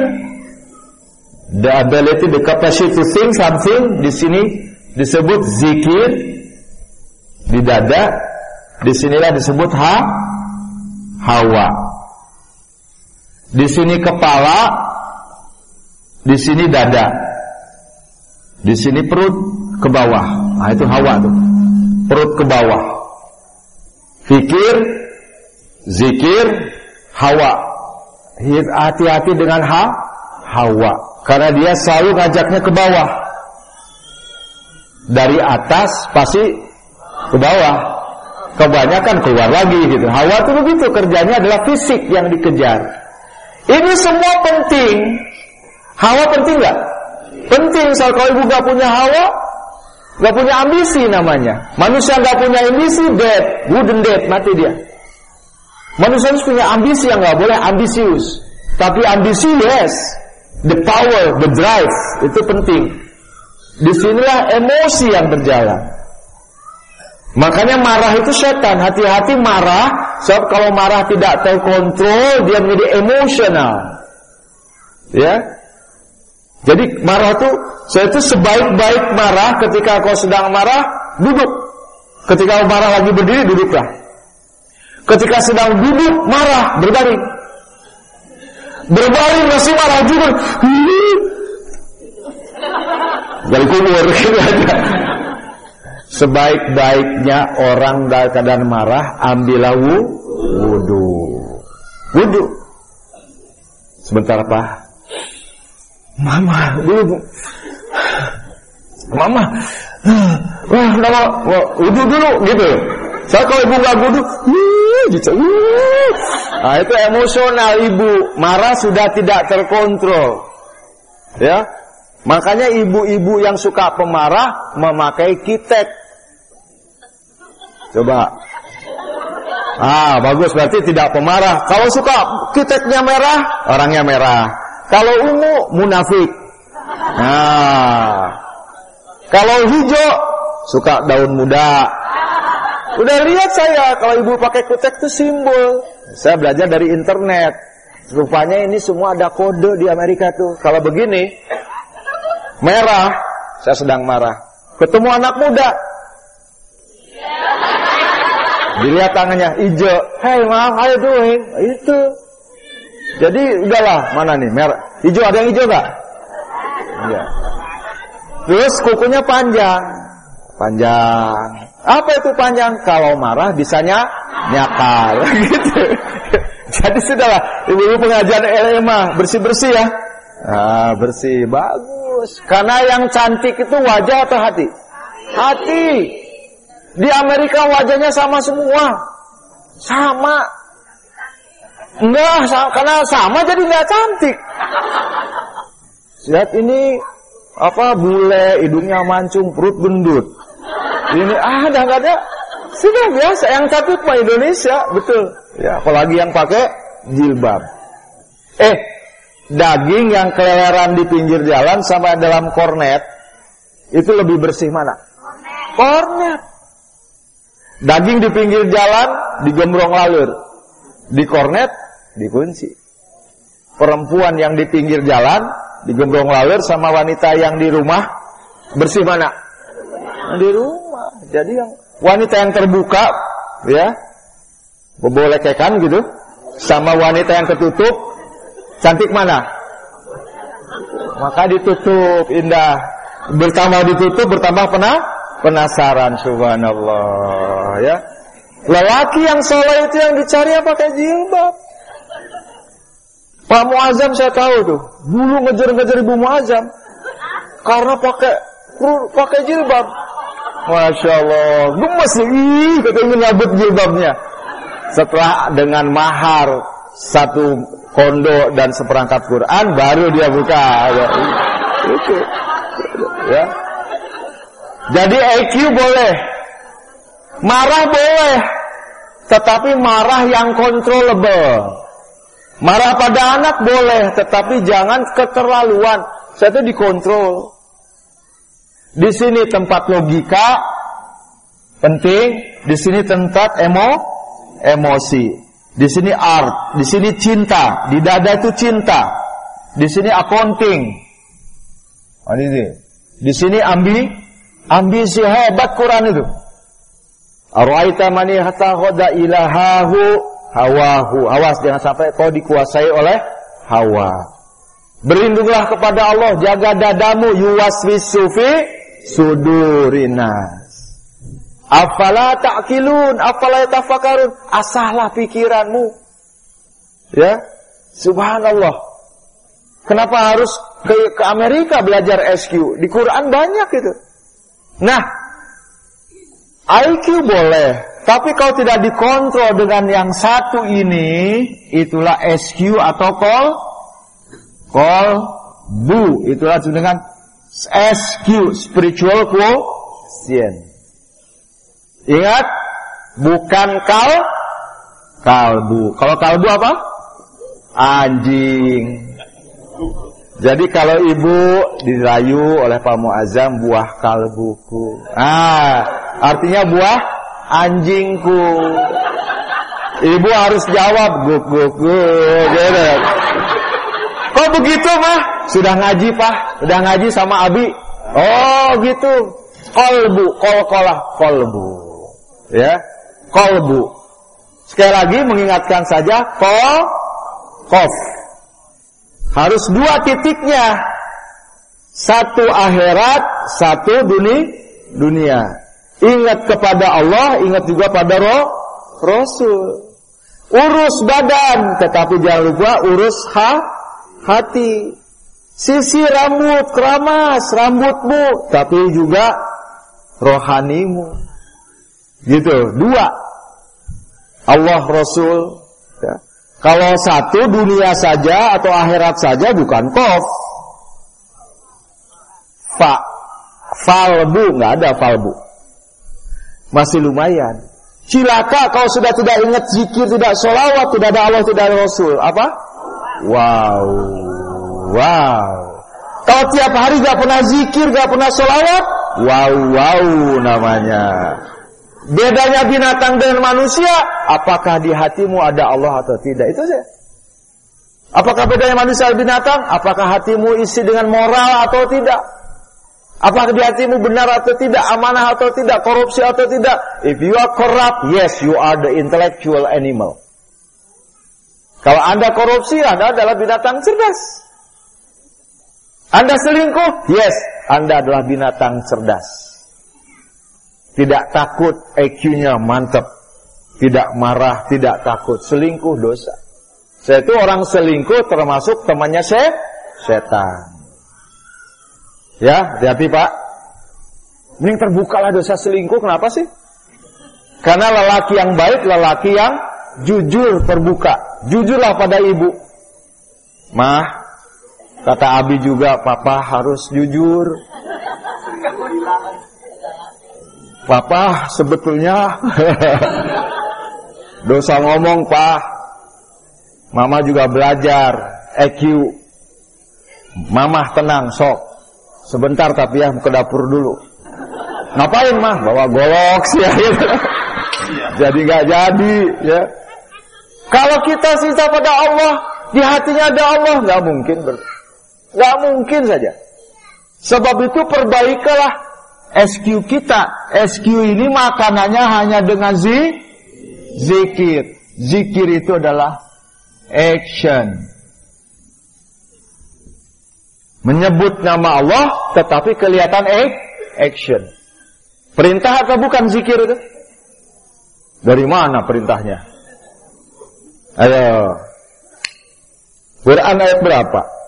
the ability, the capacity to think something. Di sini disebut zikir di dada. Di sinilah disebut ha, hawa. Di sini kepala, di sini dada. Di sini perut ke bawah. Nah itu hawa tuh. Perut ke bawah. Fikir, zikir, hawa. Hati-hati dengan ha, hawa. Karena dia selalu ngajaknya ke bawah. Dari atas pasti ke bawah. Kebanyakan keluar lagi gitu. Hawa itu begitu kerjanya adalah fisik yang dikejar. Ini semua penting. Hawa penting nggak? Penting. Soal kalau ibu gak punya hawa, Gak punya ambisi namanya. Manusia gak punya ambisi, dead. Wooden dead, mati dia. Manusia harus punya ambisi yang gak boleh ambisius. Tapi ambisi yes. The power, the drive, itu penting. Di sinilah emosi yang berjalan. Makanya marah itu setan. Hati-hati marah. Sebab kalau marah tidak terkontrol, dia menjadi emosional. Ya, jadi marah itu saya itu sebaik-baik marah ketika kau sedang marah duduk. Ketika kau marah lagi berdiri duduklah. Ketika sedang duduk marah berbaring. Berbaring masih marah juga. Dari kubur. <laughs> Sebaik-baiknya orang dalam keadaan marah ambillah wudhu. Wudhu. Sebentar apa? Mama dulu Mama Wah nama Wudhu dulu gitu Saya kalau ibu nggak gudu, gitu. Nah itu emosional ibu, marah sudah tidak terkontrol. Ya, makanya ibu-ibu yang suka pemarah memakai kitek. Coba. Ah, bagus berarti tidak pemarah. Kalau suka kiteknya merah, orangnya merah. Kalau ungu, munafik. Nah, kalau hijau, suka daun muda. Udah lihat saya kalau ibu pakai kutek itu simbol. Saya belajar dari internet. Rupanya ini semua ada kode di Amerika tuh. Kalau begini, merah, saya sedang marah. Ketemu anak muda. Dilihat tangannya hijau. Hey, maaf, how you doing? Itu. Jadi udahlah, mana nih merah? Hijau ada yang hijau gak? Iya. Terus kukunya panjang. Panjang. Apa itu panjang? Kalau marah bisanya nyakal <laughs> gitu. Jadi sudahlah, ibu-ibu pengajian LMA bersih-bersih ya. Ah, bersih, bagus. Karena yang cantik itu wajah atau hati? Hati. Di Amerika wajahnya sama semua. Sama. Enggak, karena sama jadi nggak cantik. Lihat ini apa bule, hidungnya mancung, perut gendut. Ini ah, ada nggak ada? Sudah biasa. Yang satu mah Indonesia, betul. Ya, apalagi yang pakai jilbab. Eh, daging yang keleleran di pinggir jalan sama dalam kornet itu lebih bersih mana? Kornet. Daging di pinggir jalan digembrong lalur. Di kornet dikunci. Perempuan yang di pinggir jalan digembrong lalur sama wanita yang di rumah bersih mana? Di rumah. Jadi yang wanita yang terbuka ya kekan gitu sama wanita yang ketutup cantik mana? Maka ditutup indah. Bertambah ditutup bertambah pernah penasaran subhanallah ya. Lelaki yang soleh itu yang dicari apa pakai jilbab. Pak Muazzam saya tahu tuh, dulu ngejar-ngejar Ibu Muazzam karena pakai pakai jilbab. Masya Allah, gemes ih, ingin nyabut jilbabnya. Setelah dengan mahar satu kondo dan seperangkat Quran, baru dia buka. Ya, itu. Ya. Jadi IQ boleh, marah boleh, tetapi marah yang controllable. Marah pada anak boleh, tetapi jangan keterlaluan. Saya itu dikontrol. Di sini tempat logika penting, di sini tempat emo emosi. Di sini art, di sini cinta, di dada itu cinta. Di sini accounting. Ini. Di sini ambi ambisi hebat Quran itu. Araita mani hatta khoda ilahahu hawahu. Awas jangan sampai kau dikuasai oleh hawa. Berlindunglah kepada Allah, jaga dadamu yuwaswisu fi sudurinas. Afala ta'kilun, afala tafakarun. Asahlah pikiranmu. Ya, subhanallah. Kenapa harus ke, ke Amerika belajar SQ? Di Quran banyak itu. Nah, IQ boleh, tapi kalau tidak dikontrol dengan yang satu ini, itulah SQ atau call call bu, itulah dengan SQ spiritual quotient. Ingat, bukan kal kalbu. Kalau kalbu apa? Anjing. Jadi kalau ibu dirayu oleh Pak Muazzam buah kalbuku. Ah, artinya buah anjingku. Ibu harus jawab guk guk guk. Gitu. Kok begitu mah? Sudah ngaji pak? Sudah ngaji sama Abi? Oh gitu. Kolbu, kol-kolah, kolbu. Ya, kolbu. Sekali lagi mengingatkan saja, kol, kof. Harus dua titiknya. Satu akhirat, satu dunia, dunia. Ingat kepada Allah, ingat juga pada roh, Rasul. Urus badan, tetapi jangan lupa urus ha, hati. Sisi rambut, keramas rambutmu, tapi juga rohanimu. Gitu, dua. Allah Rasul. Ya. Kalau satu dunia saja atau akhirat saja bukan kof. Fa, falbu nggak ada falbu. Masih lumayan. Cilaka kalau sudah tidak ingat zikir, tidak solawat, tidak ada Allah, tidak ada Rasul. Apa? Wow, wow. Kalau tiap hari gak pernah zikir, gak pernah solawat, wow, wow namanya. Bedanya binatang dengan manusia, apakah di hatimu ada Allah atau tidak? Itu saja. Apakah bedanya manusia dan binatang? Apakah hatimu isi dengan moral atau tidak? Apakah di hatimu benar atau tidak, amanah atau tidak, korupsi atau tidak? If you are corrupt, yes, you are the intellectual animal. Kalau Anda korupsi, Anda adalah binatang cerdas. Anda selingkuh, yes, Anda adalah binatang cerdas. Tidak takut EQ-nya mantap. Tidak marah, tidak takut. Selingkuh dosa. Saya itu orang selingkuh termasuk temannya se setan. Ya, hati-hati Pak. Mending terbukalah dosa selingkuh, kenapa sih? Karena lelaki yang baik, lelaki yang jujur terbuka. Jujurlah pada ibu. Mah, kata Abi juga, papa harus jujur. Papa sebetulnya <laughs> dosa ngomong pak. Mama juga belajar EQ. Mama tenang sok. Sebentar tapi ya ke dapur dulu. Ngapain mah? Bawa golok sih <laughs> ya. jadi nggak jadi ya. Kalau kita sisa pada Allah, di hatinya ada Allah, nggak mungkin ber, nggak mungkin saja. Sebab itu perbaikilah SQ kita. SQ ini makanannya hanya dengan zi, zikir. Zikir itu adalah action. Menyebut nama Allah tetapi kelihatan eh, action. Perintah atau bukan zikir itu? Dari mana perintahnya? Ayo. Quran ayat berapa?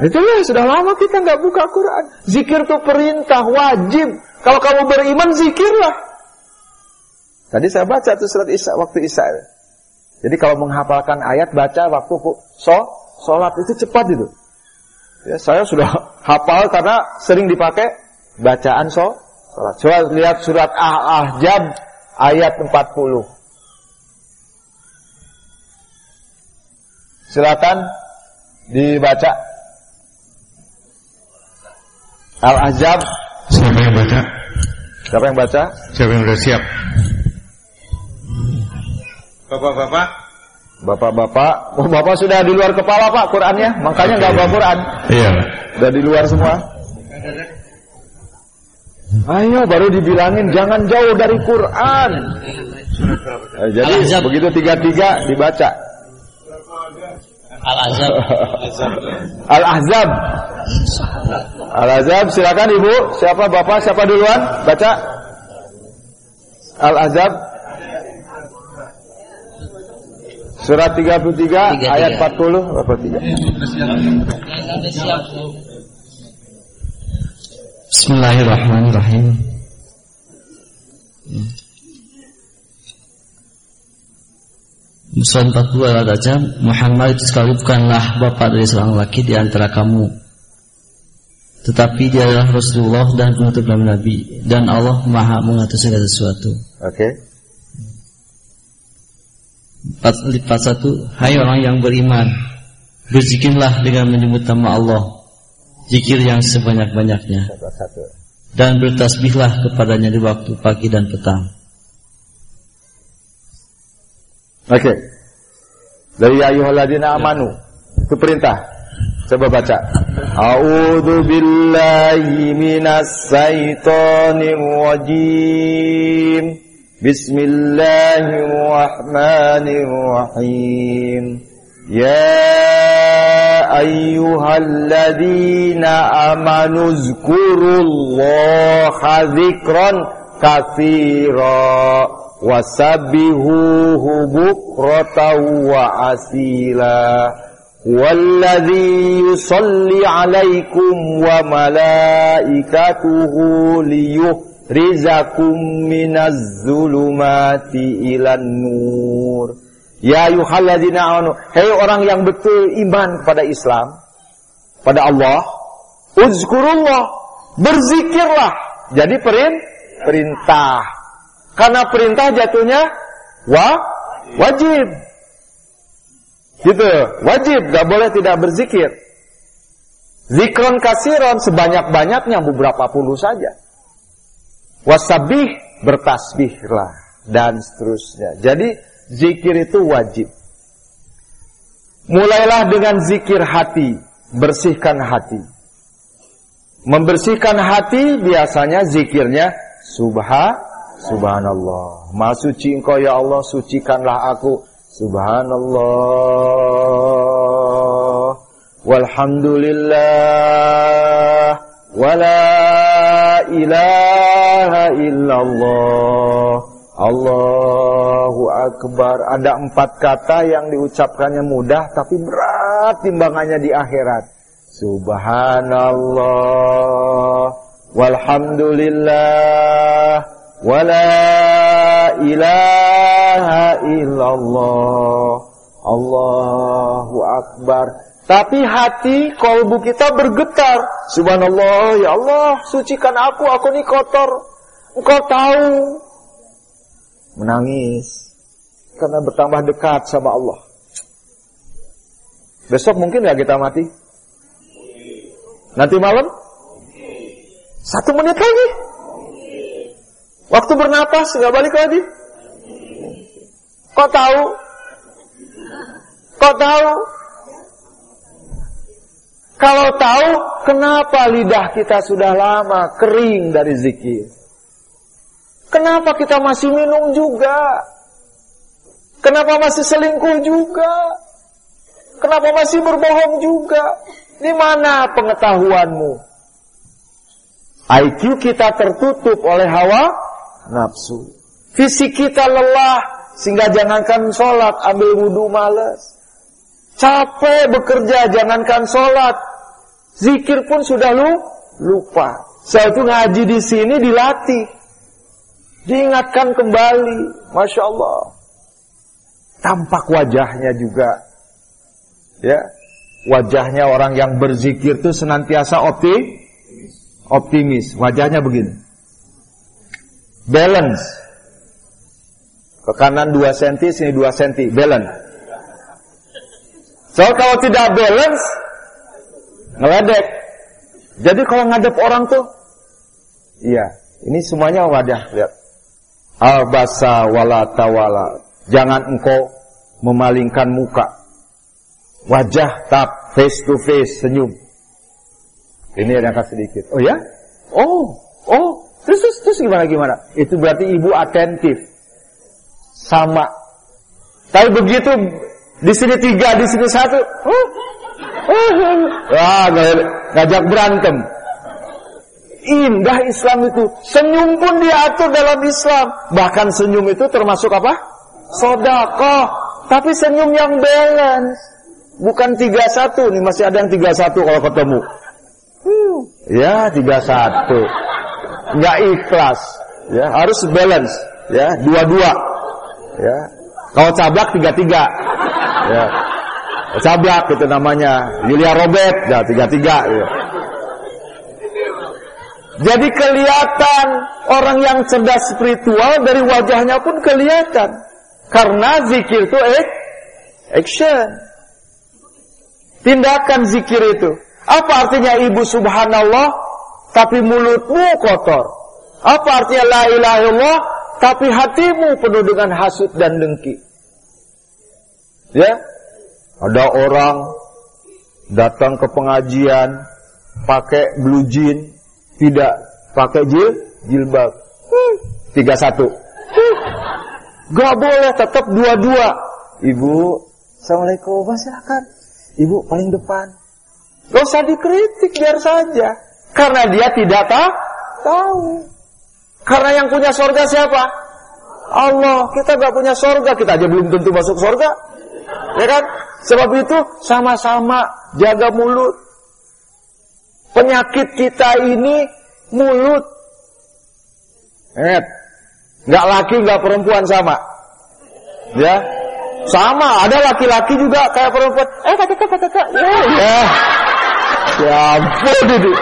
Itulah sudah lama kita nggak buka Quran. Zikir itu perintah wajib. Kalau kamu beriman zikirlah. Tadi saya baca tuh surat Isa waktu Isa. Jadi kalau menghafalkan ayat baca waktu so sholat itu cepat itu. Ya, saya sudah <laughs> hafal karena sering dipakai bacaan so sholat. Coba lihat surat Al-Ahzab ayat 40. Silakan dibaca. Al-Ahzab. Siapa yang baca? Siapa yang baca? Siapa yang sudah siap? Bapak-bapak? Bapak-bapak. Oh bapak sudah di luar kepala pak Qurannya. Makanya nggak bawa Quran. Iya. Sudah di luar semua. Ayo baru dibilangin Jangan jauh dari Quran. Eh, Jadi begitu tiga-tiga dibaca Al-Azab Al-Ahzab Al-Azab silakan Ibu, siapa Bapak, siapa duluan? Baca. Al-Azab Surat 33 33. ayat 40 berapa 3? Bismillahirrahmanirrahim. 40 ayat aja Muhammad itu sekali bukanlah bapak dari seorang laki di antara kamu tetapi dia adalah Rasulullah dan penutup Nabi dan Allah Maha mengatur segala sesuatu. Oke. Okay. 41 Hai orang yang beriman Berzikirlah dengan menyebut nama Allah Zikir yang sebanyak-banyaknya Dan bertasbihlah kepadanya di waktu pagi dan petang Oke okay. Dari ayuhaladina amanu Itu perintah Coba baca. A'udzu billahi minas syaitonir rajim. Bismillahirrahmanirrahim. Ya ayyuhalladzina amanu zkurullaha dzikran katsira wasabbihuhu bukratan wa asila Walladhi yusalli alaikum wa malaikatuhu liyuhrizakum minaz zulumati ilan nur. Ya yuhalladzina amanu. Hei orang yang betul iman kepada Islam, pada Allah, uzkurullah, berzikirlah. Jadi perin, perintah. Karena perintah jatuhnya wa wajib. Gitu, wajib, gak boleh tidak berzikir. Zikron kasiron sebanyak-banyaknya beberapa puluh saja. Wasabih bertasbihlah dan seterusnya. Jadi zikir itu wajib. Mulailah dengan zikir hati, bersihkan hati. Membersihkan hati biasanya zikirnya subha subhanallah. Maha suci engkau ya Allah, sucikanlah aku. Subhanallah. Walhamdulillah. Wala ilaha illallah. Allahu Akbar. Ada empat kata yang diucapkannya mudah Tapi berat timbangannya di akhirat. Subhanallah. Walhamdulillah Wala ilaha illallah. Allahu Akbar. Tapi hati kolbu kita bergetar. Subhanallah ya Allah Sucikan aku, aku ini kotor. Engkau tahu. Menangis. Karena bertambah dekat sama Allah. Besok mungkin ya kita mati? Nanti malam? Satu menit lagi Waktu bernapas nggak balik lagi. Kok tahu? Kok tahu? Kalau tahu, kenapa lidah kita sudah lama kering dari zikir? Kenapa kita masih minum juga? Kenapa masih selingkuh juga? Kenapa masih berbohong juga? Di mana pengetahuanmu? IQ kita tertutup oleh hawa nafsu. Fisik kita lelah sehingga jangankan sholat ambil wudhu males. Capek bekerja jangankan sholat. Zikir pun sudah lu lupa. Saya itu ngaji di sini dilatih. Diingatkan kembali. Masya Allah. Tampak wajahnya juga. Ya, wajahnya orang yang berzikir itu senantiasa optimis. Optimis. Wajahnya begini balance. Ke kanan 2 cm, sini 2 cm, balance. So kalau tidak balance, ngeledek. Jadi kalau ngadep orang tuh, iya, ini semuanya wadah, lihat. Al-basa wala tawala. Jangan engkau memalingkan muka. Wajah tap, face to face, senyum. Ini yang kasih sedikit. Oh ya? Oh, oh, Terus, terus, terus gimana gimana? Itu berarti ibu atentif. Sama. Tapi begitu di sini tiga, di sini satu. Huh? Wah, ngajak berantem. Indah Islam itu. Senyum pun diatur dalam Islam. Bahkan senyum itu termasuk apa? Sodakoh. Tapi senyum yang balance. Bukan tiga satu. Nih masih ada yang tiga satu kalau ketemu. Hmm. Ya, tiga satu nggak ikhlas ya. Harus balance ya. Dua-dua ya. Kalau cablak tiga-tiga ya. Cablak itu namanya. Julia Robert ya tiga-tiga ya. jadi kelihatan orang yang cerdas spiritual dari wajahnya pun kelihatan. Karena zikir itu eh, action. Tindakan zikir itu. Apa artinya ibu subhanallah tapi mulutmu kotor. Apa artinya la ilaha illallah? Tapi hatimu penuh dengan hasut dan dengki. Ya, ada orang datang ke pengajian pakai blue jean, tidak pakai jil, jilbab. Hmm, tiga satu. Hmm, gak boleh, tetap dua-dua. Ibu, assalamualaikum, silakan. Ibu paling depan. Gak usah dikritik, biar saja. Karena dia tidak tahu. Karena yang punya sorga siapa? Allah. Kita gak punya sorga. Kita aja belum tentu masuk sorga. Ya kan? Sebab itu sama-sama jaga mulut. Penyakit kita ini mulut. Ingat, nggak laki nggak perempuan sama. Ya, sama. Ada laki-laki juga kayak perempuan. Eh kata kata kata. Ya, ya. Ya ampun ini.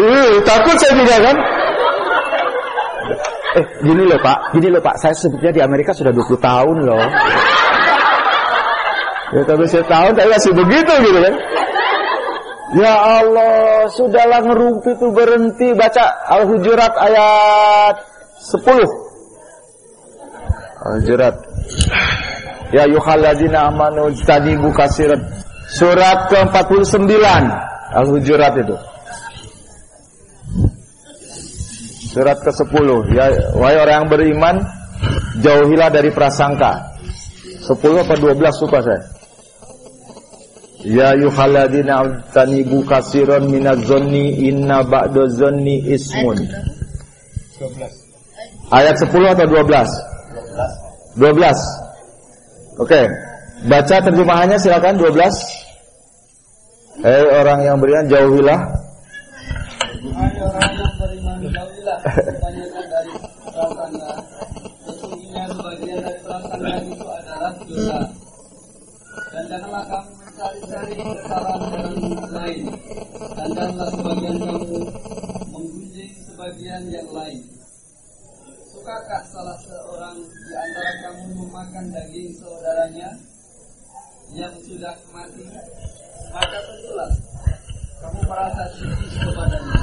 Ih, takut saya juga kan. Eh, gini loh Pak, gini loh Pak, saya sebetulnya di Amerika sudah 20 tahun loh. Ya tapi saya tahun tapi masih begitu gitu kan. Ya Allah, sudahlah ngerumpi itu berhenti baca Al-Hujurat ayat 10. Al-Hujurat. Ya yuhalladina amanu tadibu kasirat. Surat ke-49 Al-Hujurat itu. Surat ke-10. Ya, wahai orang yang beriman, jauhilah dari prasangka. 10 apa 12 lupa saya. Ya yuhalladina tanibu kasiron minaz zonni inna ba'da zonni ismun. Ayat 10 atau 12? 12. Oke. Baca terjemahannya silakan 12. Hei orang yang beriman jauhilah orang kebanyakan dari prasangka. Sesungguhnya sebagian dari prasangka itu adalah dosa. Dan janganlah kamu mencari-cari kesalahan orang lain. Dan janganlah sebagian kamu menggunjing sebagian yang lain. Sukakah salah seorang di antara kamu memakan daging saudaranya yang sudah mati? Maka tentulah kamu merasa sisis kepadanya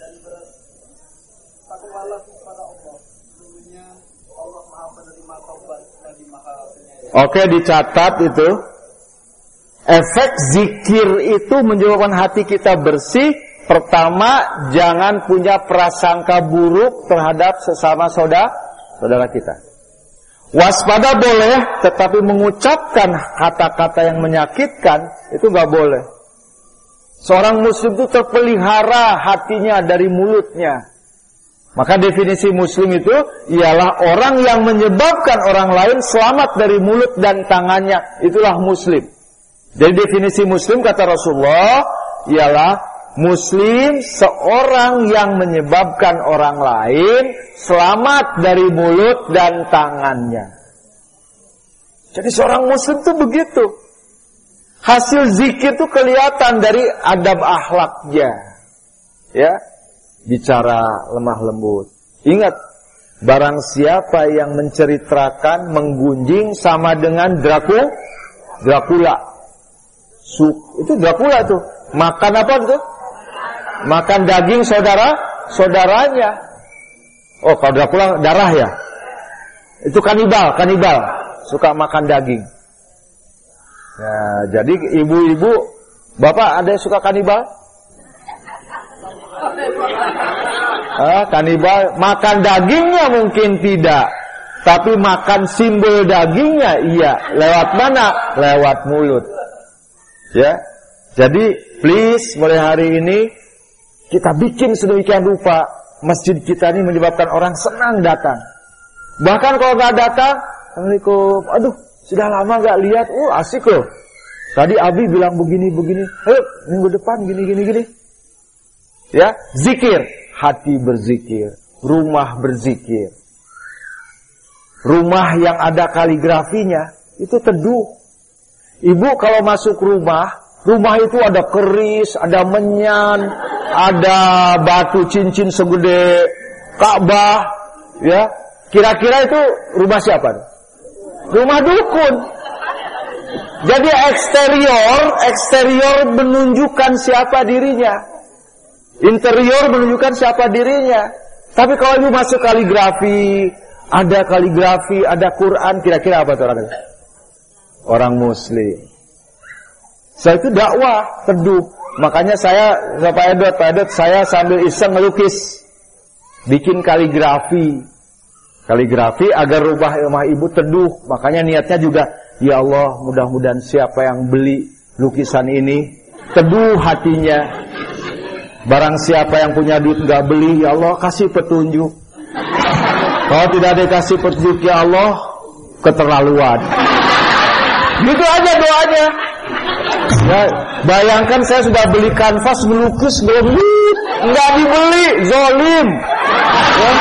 dan bertakwalah kepada Allah. Sesungguhnya Allah Maha Penerima Taubat lagi Maha Penyayang. Oke dicatat itu. Efek zikir itu menyebabkan hati kita bersih. Pertama jangan punya prasangka buruk terhadap sesama saudara saudara kita. Waspada boleh tetapi mengucapkan kata-kata yang menyakitkan Itu nggak boleh. Seorang muslim itu terpelihara hatinya dari mulutnya maka definisi muslim itu ialah orang yang menyebabkan orang lain selamat dari mulut dan tangannya. Itulah muslim. Jadi definisi muslim kata Rasulullah ialah muslim seorang yang menyebabkan orang lain selamat dari mulut dan tangannya. Jadi seorang muslim itu begitu. Hasil zikir itu kelihatan dari adab akhlaknya. Ya, bicara lemah lembut. Ingat, barang siapa yang menceritakan, menggunjing sama dengan Draku, Dracula. Suk, itu Dracula itu. Makan apa itu? Makan daging saudara, saudaranya. Oh, kalau Dracula darah ya. Itu kanibal, kanibal. Suka makan daging. Nah, jadi ibu-ibu, bapak ada yang suka kanibal? Ah, kanibal makan dagingnya mungkin tidak, tapi makan simbol dagingnya iya. Lewat mana? Lewat mulut. Ya. Jadi please mulai hari ini kita bikin sedemikian rupa masjid kita ini menyebabkan orang senang datang. Bahkan kalau nggak datang, Assalamualaikum. Aduh, sudah lama nggak lihat. Uh, asik loh. Tadi Abi bilang begini begini. Ayo minggu depan gini gini gini. Ya, zikir, hati berzikir, rumah berzikir. Rumah yang ada kaligrafinya itu teduh. Ibu kalau masuk rumah, rumah itu ada keris, ada menyan, ada batu cincin segede Ka'bah, ya. Kira-kira itu rumah siapa? Rumah dukun. Jadi eksterior, eksterior menunjukkan siapa dirinya. Interior menunjukkan siapa dirinya. Tapi kalau ibu masuk kaligrafi, ada kaligrafi, ada Quran, kira-kira apa tuh orang Orang muslim. Saya itu dakwah, teduh. Makanya saya, Pak Edot, Pak Edot, saya sambil iseng ngelukis. Bikin kaligrafi. Kaligrafi agar rumah rumah ibu teduh. Makanya niatnya juga, ya Allah, mudah-mudahan siapa yang beli lukisan ini, teduh hatinya. Barang siapa yang punya duit nggak beli, ya Allah kasih petunjuk. Kalau tidak dikasih petunjuk, ya Allah keterlaluan. Gitu aja doanya. Ya, bayangkan saya sudah beli kanvas melukis belum nggak dibeli, zolim. Ya,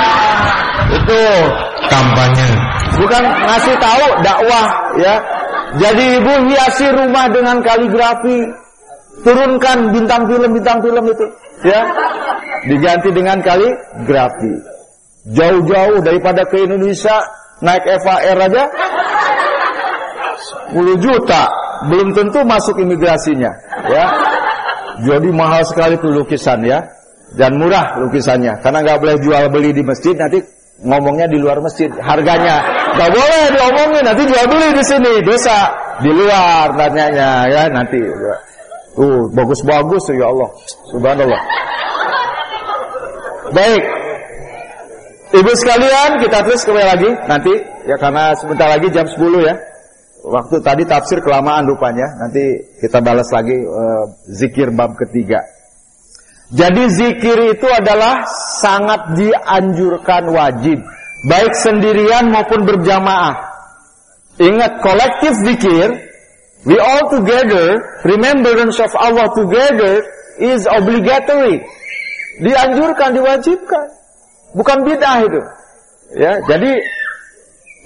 itu Kampanye. bukan ngasih tahu dakwah ya. Jadi ibu hiasi rumah dengan kaligrafi, turunkan bintang film bintang film itu, ya. Diganti dengan kaligrafi. Jauh-jauh daripada ke Indonesia naik Air aja 10 juta, belum tentu masuk imigrasinya, ya. Jadi mahal sekali tuh lukisan ya. Dan murah lukisannya karena nggak boleh jual beli di masjid nanti ngomongnya di luar masjid harganya nggak boleh diomongin nanti jual beli di sini dosa di luar tanyanya ya nanti uh bagus-bagus tuh ya Allah. Subhanallah. Baik. Ibu sekalian kita terus kembali lagi. Nanti ya karena sebentar lagi jam 10 ya. Waktu tadi tafsir kelamaan rupanya. Nanti kita balas lagi eh, zikir bab ketiga. Jadi zikir itu adalah sangat dianjurkan wajib, baik sendirian maupun berjamaah. Ingat kolektif zikir, we all together, remembrance of Allah together is obligatory. Dianjurkan, diwajibkan. Bukan bid'ah itu. Ya, jadi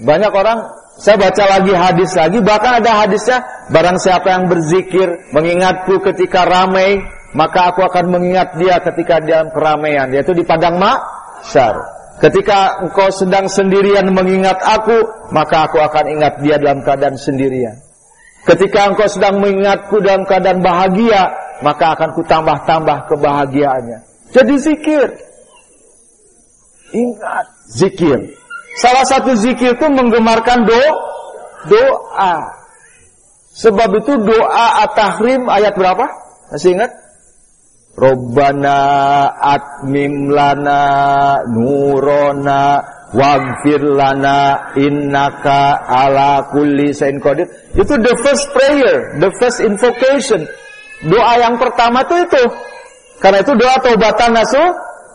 banyak orang saya baca lagi hadis lagi, bahkan ada hadisnya barang siapa yang berzikir mengingatku ketika ramai maka aku akan mengingat dia ketika dalam keramaian yaitu di padang mahsyar ketika engkau sedang sendirian mengingat aku maka aku akan ingat dia dalam keadaan sendirian ketika engkau sedang mengingatku dalam keadaan bahagia maka akan ku tambah-tambah kebahagiaannya. Jadi zikir. Ingat zikir. Salah satu zikir itu menggemarkan do doa. Sebab itu doa at-tahrim ayat berapa? Masih ingat? Rabbana atmim lana nurona waghfir lana innaka ala kulli sayin qadir. Itu the first prayer, the first invocation. Doa yang pertama itu itu. Karena itu doa taubatan nasuh.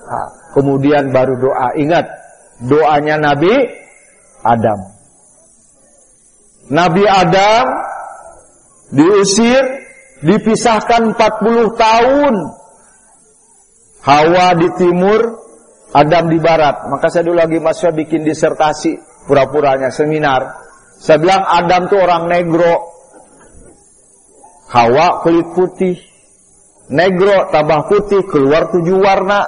Nah, kemudian baru doa. Ingat, doanya Nabi Adam. Nabi Adam diusir, dipisahkan 40 tahun Hawa di timur, Adam di barat. Maka saya dulu lagi masih bikin disertasi pura-puranya seminar. Saya bilang Adam tuh orang negro. Hawa kulit putih. Negro tambah putih keluar tujuh warna.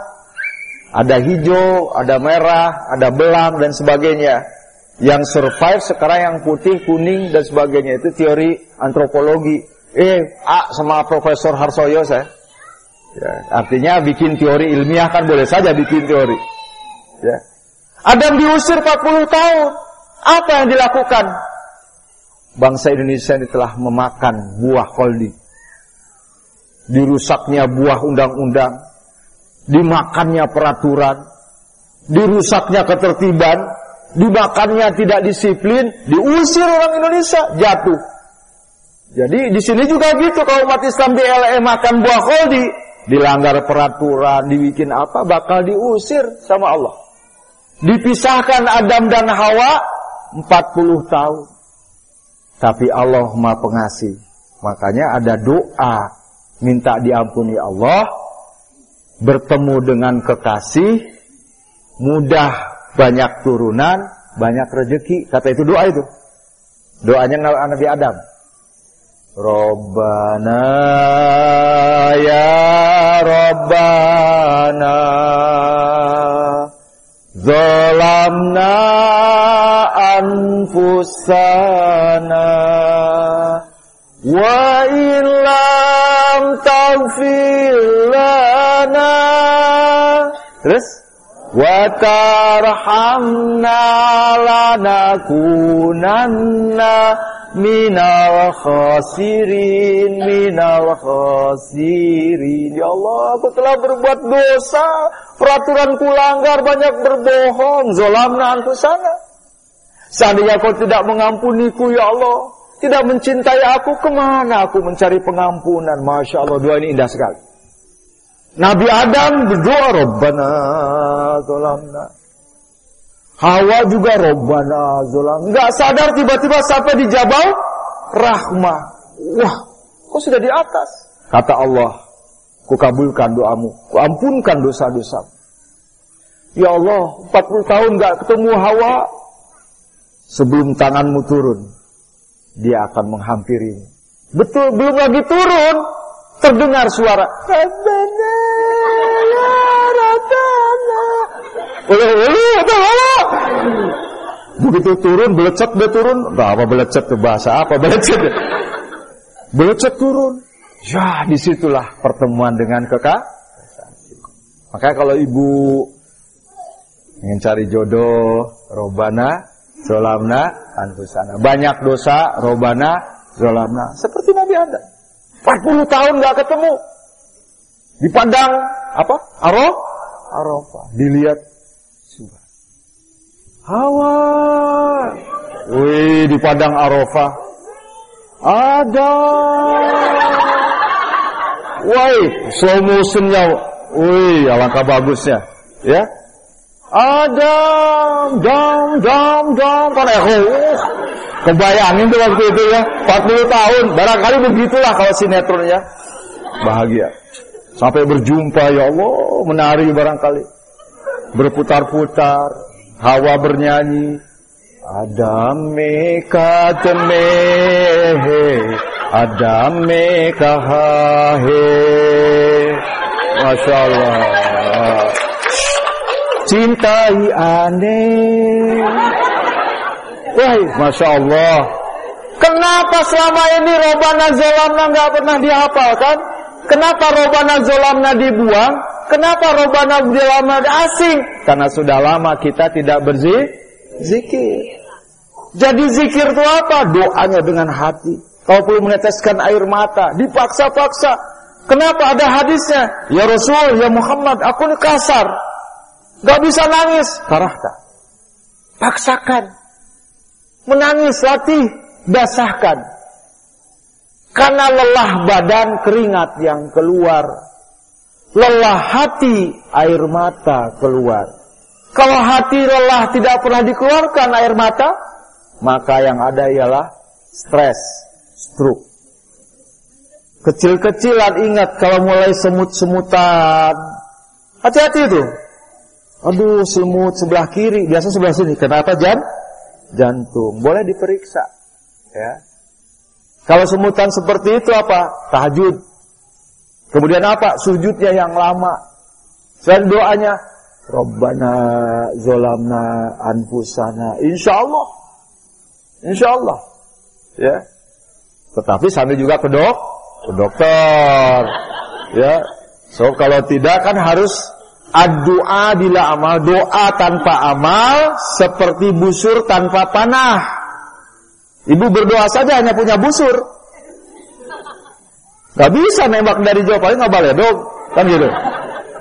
Ada hijau, ada merah, ada belang dan sebagainya. Yang survive sekarang yang putih, kuning dan sebagainya itu teori antropologi. Eh, A sama Profesor Harsoyo saya. Ya, artinya bikin teori ilmiah kan boleh saja bikin teori. Ya. Adam diusir 40 tahun. Apa yang dilakukan? Bangsa Indonesia ini telah memakan buah koldi. Dirusaknya buah undang-undang. Dimakannya peraturan. Dirusaknya ketertiban. Dimakannya tidak disiplin. Diusir orang Indonesia. Jatuh. Jadi di sini juga gitu kalau umat Islam di LE makan buah koldi, dilanggar peraturan, dibikin apa, bakal diusir sama Allah. Dipisahkan Adam dan Hawa 40 tahun. Tapi Allah Maha Pengasih. Makanya ada doa minta diampuni Allah, bertemu dengan kekasih, mudah banyak turunan, banyak rezeki. Kata itu doa itu. Doanya Nabi Adam. Rabbana ya Rabbana. Zalamna anfusana. Wa illam taghfir lana. Terus? Wa tarhamna lanakunanna minal khasirin minal khasirin. Ya Allah aku telah berbuat dosa. Peraturan kulanggar banyak berbohong. Zolamna anfusana seandainya kau tidak mengampuniku ya Allah. Tidak mencintai aku ke mana aku mencari pengampunan? Masya Allah doa ini indah sekali. Nabi Adam berdoa Rabbana zolamna Hawa juga robbana zolam. Nggak sadar tiba-tiba sampai di Jabal Rahmah. Wah, kok sudah di atas? Kata Allah, ku kabulkan doamu, ku ampunkan dosa-dosa. Ya Allah, 40 tahun nggak ketemu Hawa. Sebelum tanganmu turun, dia akan menghampirimu. Betul, belum lagi turun, terdengar suara. Rabbana, ya Rabbana. Oleh, oleh, oleh, Begitu turun, belecet dia turun. Nah, apa belecet itu bahasa apa belecet? Belecet turun. Ya, di situlah pertemuan dengan kekak. Makanya kalau ibu ingin cari jodoh, robana, zolamna, anfusana. Banyak dosa, robana, zolamna. Seperti Nabi Adam. 40 tahun nggak ketemu. Di padang apa? Arof, Arafah. Dilihat. Hawa. Wih, di padang Arafah. Ada. Woi, slow motionnya. Wih, alangkah bagusnya. Ya. Adam, dam, dam, dam, kan echo. Kebayangin tuh waktu itu ya, 40 tahun. Barangkali begitulah kalau sinetron ya. Bahagia. Sampai berjumpa ya Allah, menari barangkali. Berputar-putar, hawa bernyanyi. Adam meka temehe, Adam meka hahe. Masya Allah. Cintai aneh. Wah, Masya Allah. Kenapa selama ini Robana Zolamna nggak pernah dihafalkan? Kenapa Robana Zolamna dibuang? Kenapa Robana Zolamna asing? Karena sudah lama kita tidak berzikir. Jadi zikir itu apa? Doanya dengan hati. Kalau perlu meneteskan air mata, dipaksa-paksa. Kenapa ada hadisnya? Ya Rasul, ya Muhammad, aku ini kasar. Gak bisa nangis. Karahta. Paksakan. Menangis, latih. Basahkan. Karena lelah badan keringat yang keluar. Lelah hati air mata keluar. Kalau hati lelah tidak pernah dikeluarkan air mata. Maka yang ada ialah stres, stroke. Kecil-kecilan ingat kalau mulai semut-semutan. Hati-hati itu. Aduh, semut sebelah kiri, biasa sebelah sini. Kenapa jan? Jantung. Boleh diperiksa. Ya. Kalau semutan seperti itu apa? Tahajud. Kemudian apa? Sujudnya yang lama. Dan doanya, Rabbana zolamna anfusana. Insya Allah. Insya Allah. Ya. Tetapi sambil juga ke dok, ke dokter. Ya. So kalau tidak kan harus Doa bila amal Doa tanpa amal Seperti busur tanpa panah Ibu berdoa saja hanya punya busur Gak bisa nembak dari jauh Paling nggak boleh dong. Kan gitu.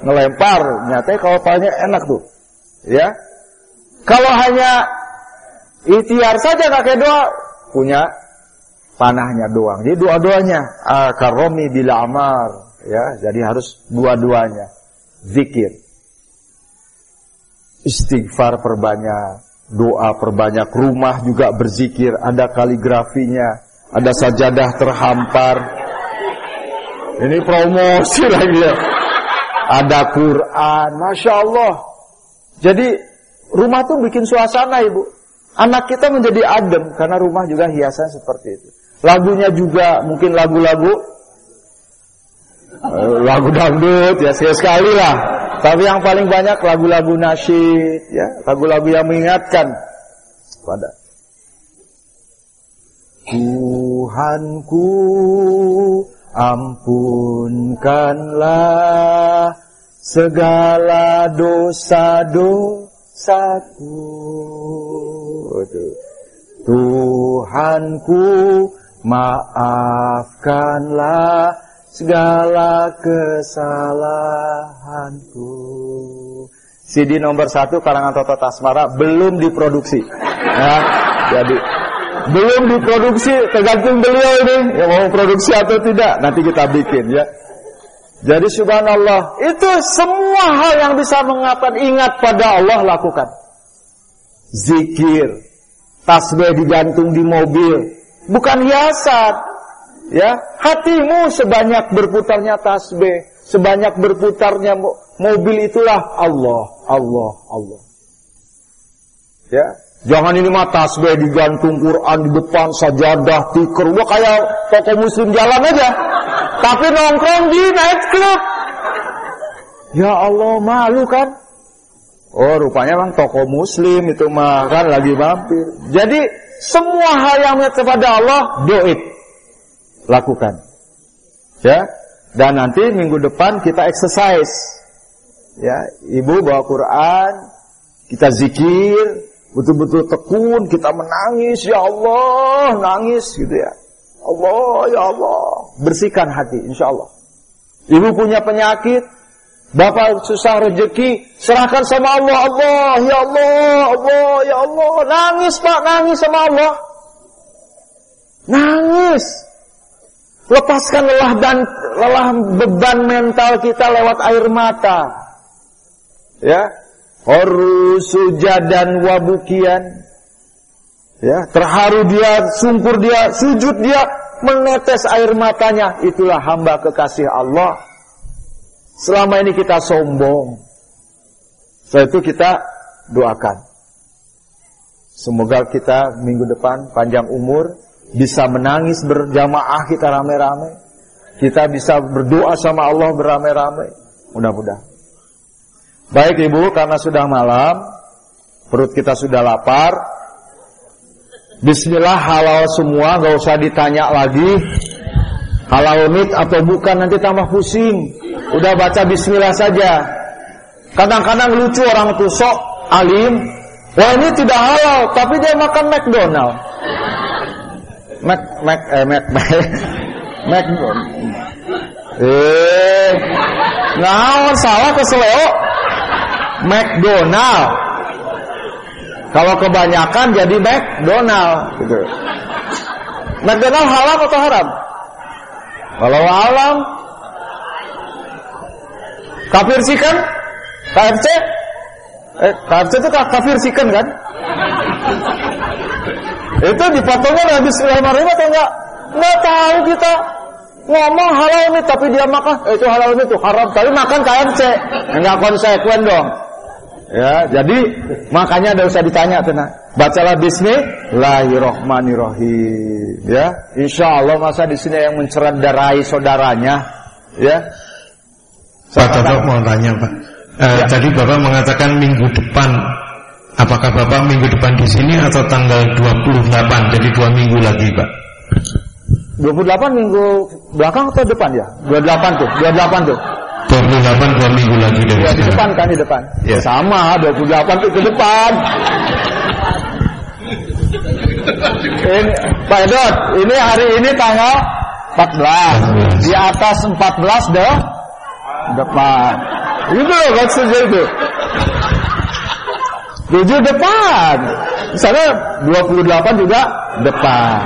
Ngelempar. Nyata kalau palanya enak tuh. Ya. Kalau hanya Ikhtiar saja kakek doa Punya panahnya doang. Jadi doa-doanya. Karomi bila amal Ya, jadi harus dua-duanya. Zikir. Istighfar perbanyak, doa perbanyak, rumah juga berzikir, ada kaligrafinya, ada sajadah terhampar. Ini promosi <laughs> lagi ya. Ada Quran, Masya Allah. Jadi rumah tuh bikin suasana ibu. Anak kita menjadi adem karena rumah juga hiasan seperti itu. Lagunya juga mungkin lagu-lagu lagu dangdut ya sekali lah. Tapi yang paling banyak lagu-lagu nasyid ya, lagu-lagu yang mengingatkan pada Tuhanku ampunkanlah segala dosa-dosaku. Tuhanku maafkanlah segala kesalahanku. CD nomor satu karangan Toto Tasmara belum diproduksi. Ya, jadi belum diproduksi, tergantung beliau ini yang mau produksi atau tidak. Nanti kita bikin ya. Jadi subhanallah, itu semua hal yang bisa mengatakan ingat pada Allah lakukan. zikir, tasbih digantung di mobil, bukan hiasan. Ya, hatimu sebanyak berputarnya tasbih, sebanyak berputarnya mobil itulah Allah, Allah, Allah. Ya, jangan ini mah tasbih digantung Quran di depan sajadah, tikar, wah kayak toko muslim jalan aja. Tapi nongkrong di night club. Ya Allah, malu kan? Oh, rupanya memang toko muslim itu mah kan lagi mampir. Jadi semua hal yang kepada Allah doit lakukan. Ya. Dan nanti minggu depan kita exercise. Ya, ibu bawa Quran, kita zikir, betul-betul tekun, kita menangis, ya Allah, nangis gitu ya. Allah, ya Allah, bersihkan hati, insya Allah. Ibu punya penyakit, bapak susah rezeki, serahkan sama Allah, Allah, ya Allah, Allah, ya Allah, nangis pak, nangis sama Allah. Nangis. Lepaskan lelah dan lelah beban mental kita lewat air mata. Ya. Horu sujadan wabukian. Ya, terharu dia, sungkur dia, sujud dia, menetes air matanya. Itulah hamba kekasih Allah. Selama ini kita sombong. Setelah itu kita doakan. Semoga kita minggu depan panjang umur, bisa menangis berjamaah kita rame-rame. Kita bisa berdoa sama Allah beramai-ramai. Mudah-mudahan. Baik Ibu, karena sudah malam, perut kita sudah lapar. Bismillah halal semua, gak usah ditanya lagi. Halal mit atau bukan nanti tambah pusing. Udah baca bismillah saja. Kadang-kadang lucu orang tuh sok alim. Wah ini tidak halal, tapi dia makan McDonald. Mac Mac eh Mac <laughs> Mac Mac eh nah salah ke seleo McDonald. Kalau kebanyakan jadi McDonald. Gitu McDonald halal atau haram? Kalau haram kafir sih kan? KFC eh KFC itu kafir sih kan kan? Itu dipotongnya Nabi Bismillahirrahmanirrahim atau enggak? Enggak tahu kita. Ngomong halal ini tapi dia makan. Eh, itu halal itu haram. Tapi makan KFC. Enggak konsekuen dong. Ya, jadi makanya ada usah ditanya tenang. Bacalah Bismillahirrahmanirrahim. Ya, Insya Allah masa di sini yang menceradarai saudaranya. Ya. Pak Toto mau tanya Pak. Eh, ya. Tadi Bapak mengatakan minggu depan Apakah Bapak minggu depan di sini atau tanggal 28? Jadi dua minggu lagi, Pak. 28 minggu belakang atau depan ya? 28 tuh, 28 tuh. 28 dua minggu lagi dari ya, di depan kan di depan. Ya. Sama, 28 tuh ke depan. ini, Pak Edot, ini hari ini tanggal 14. Di atas 14 deh depan. Itu loh maksudnya itu. Tujuh depan. Misalnya 28 juga depan.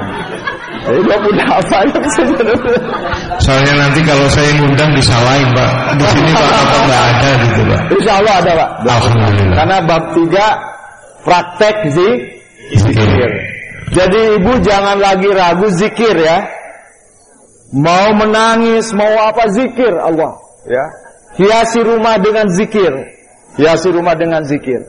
Jadi 28 Soalnya nanti kalau saya ngundang disalahin Pak. Di sini Pak apa nggak ada gitu Pak. Insya Allah ada Pak. Alhamdulillah. Karena bab 3 praktek sih zikir. Jadi ibu jangan lagi ragu zikir ya. Mau menangis, mau apa zikir Allah ya. Hiasi rumah dengan zikir. Hiasi rumah dengan zikir.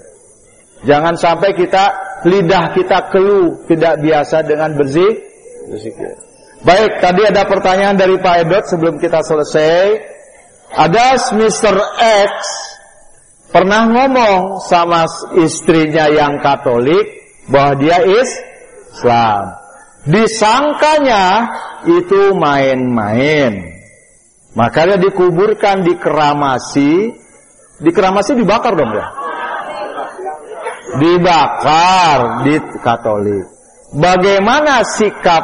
Jangan sampai kita lidah kita keluh tidak biasa dengan berzih berzikir. Baik, tadi ada pertanyaan dari Pak Edot sebelum kita selesai. Ada Mr. X pernah ngomong sama istrinya yang Katolik bahwa dia is Islam. Disangkanya itu main-main. Makanya dikuburkan di keramasi. Di keramasi dibakar dong ya? dibakar di Katolik. Bagaimana sikap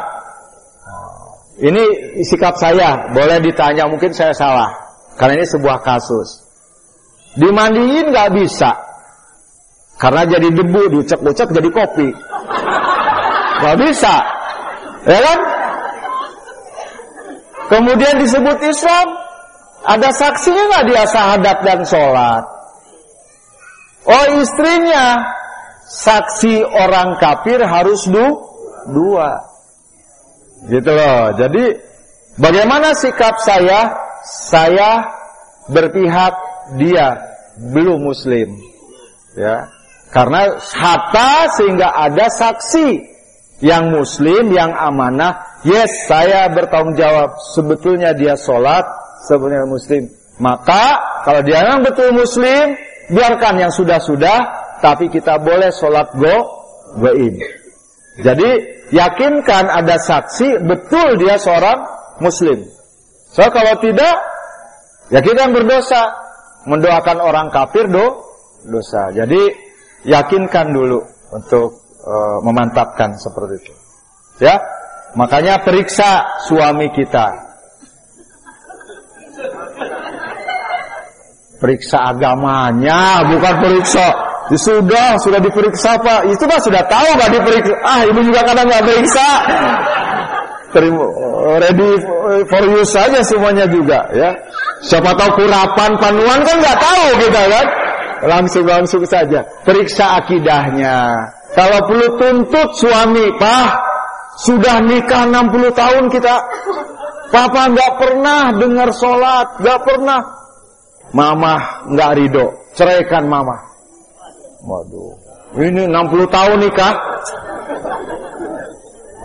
ini sikap saya, boleh ditanya mungkin saya salah karena ini sebuah kasus. Dimandiin nggak bisa karena jadi debu, diucek-ucek jadi kopi. Nggak bisa, ya kan? Kemudian disebut Islam, ada saksinya nggak dia sahadat dan sholat? Oh istrinya saksi orang kafir harus du, dua. Gitu loh. Jadi bagaimana sikap saya? Saya berpihak dia belum muslim. Ya. Karena hatta sehingga ada saksi yang muslim, yang amanah. Yes, saya bertanggung jawab. Sebetulnya dia sholat, sebetulnya muslim. Maka kalau dia memang betul muslim, biarkan yang sudah-sudah, tapi kita boleh sholat go, goin. Jadi yakinkan ada saksi betul dia seorang muslim. So kalau tidak, ya kita yang berdosa mendoakan orang kafir do dosa. Jadi yakinkan dulu untuk uh, memantapkan seperti itu. Ya, makanya periksa suami kita. Periksa agamanya, bukan periksa. Ya sudah, sudah diperiksa pak. Itu mah sudah tahu gak diperiksa. Ah, ibu juga kadang nggak periksa. Terima, ready for use saja semuanya juga ya. Siapa tahu kurapan panuan kan nggak tahu kita kan langsung-langsung saja. Periksa akidahnya. Kalau perlu tuntut suami, Pak, sudah nikah 60 tahun kita. Papa nggak pernah dengar sholat, nggak pernah. Mama nggak ridho, ceraikan mama. Waduh, ini 60 tahun nikah.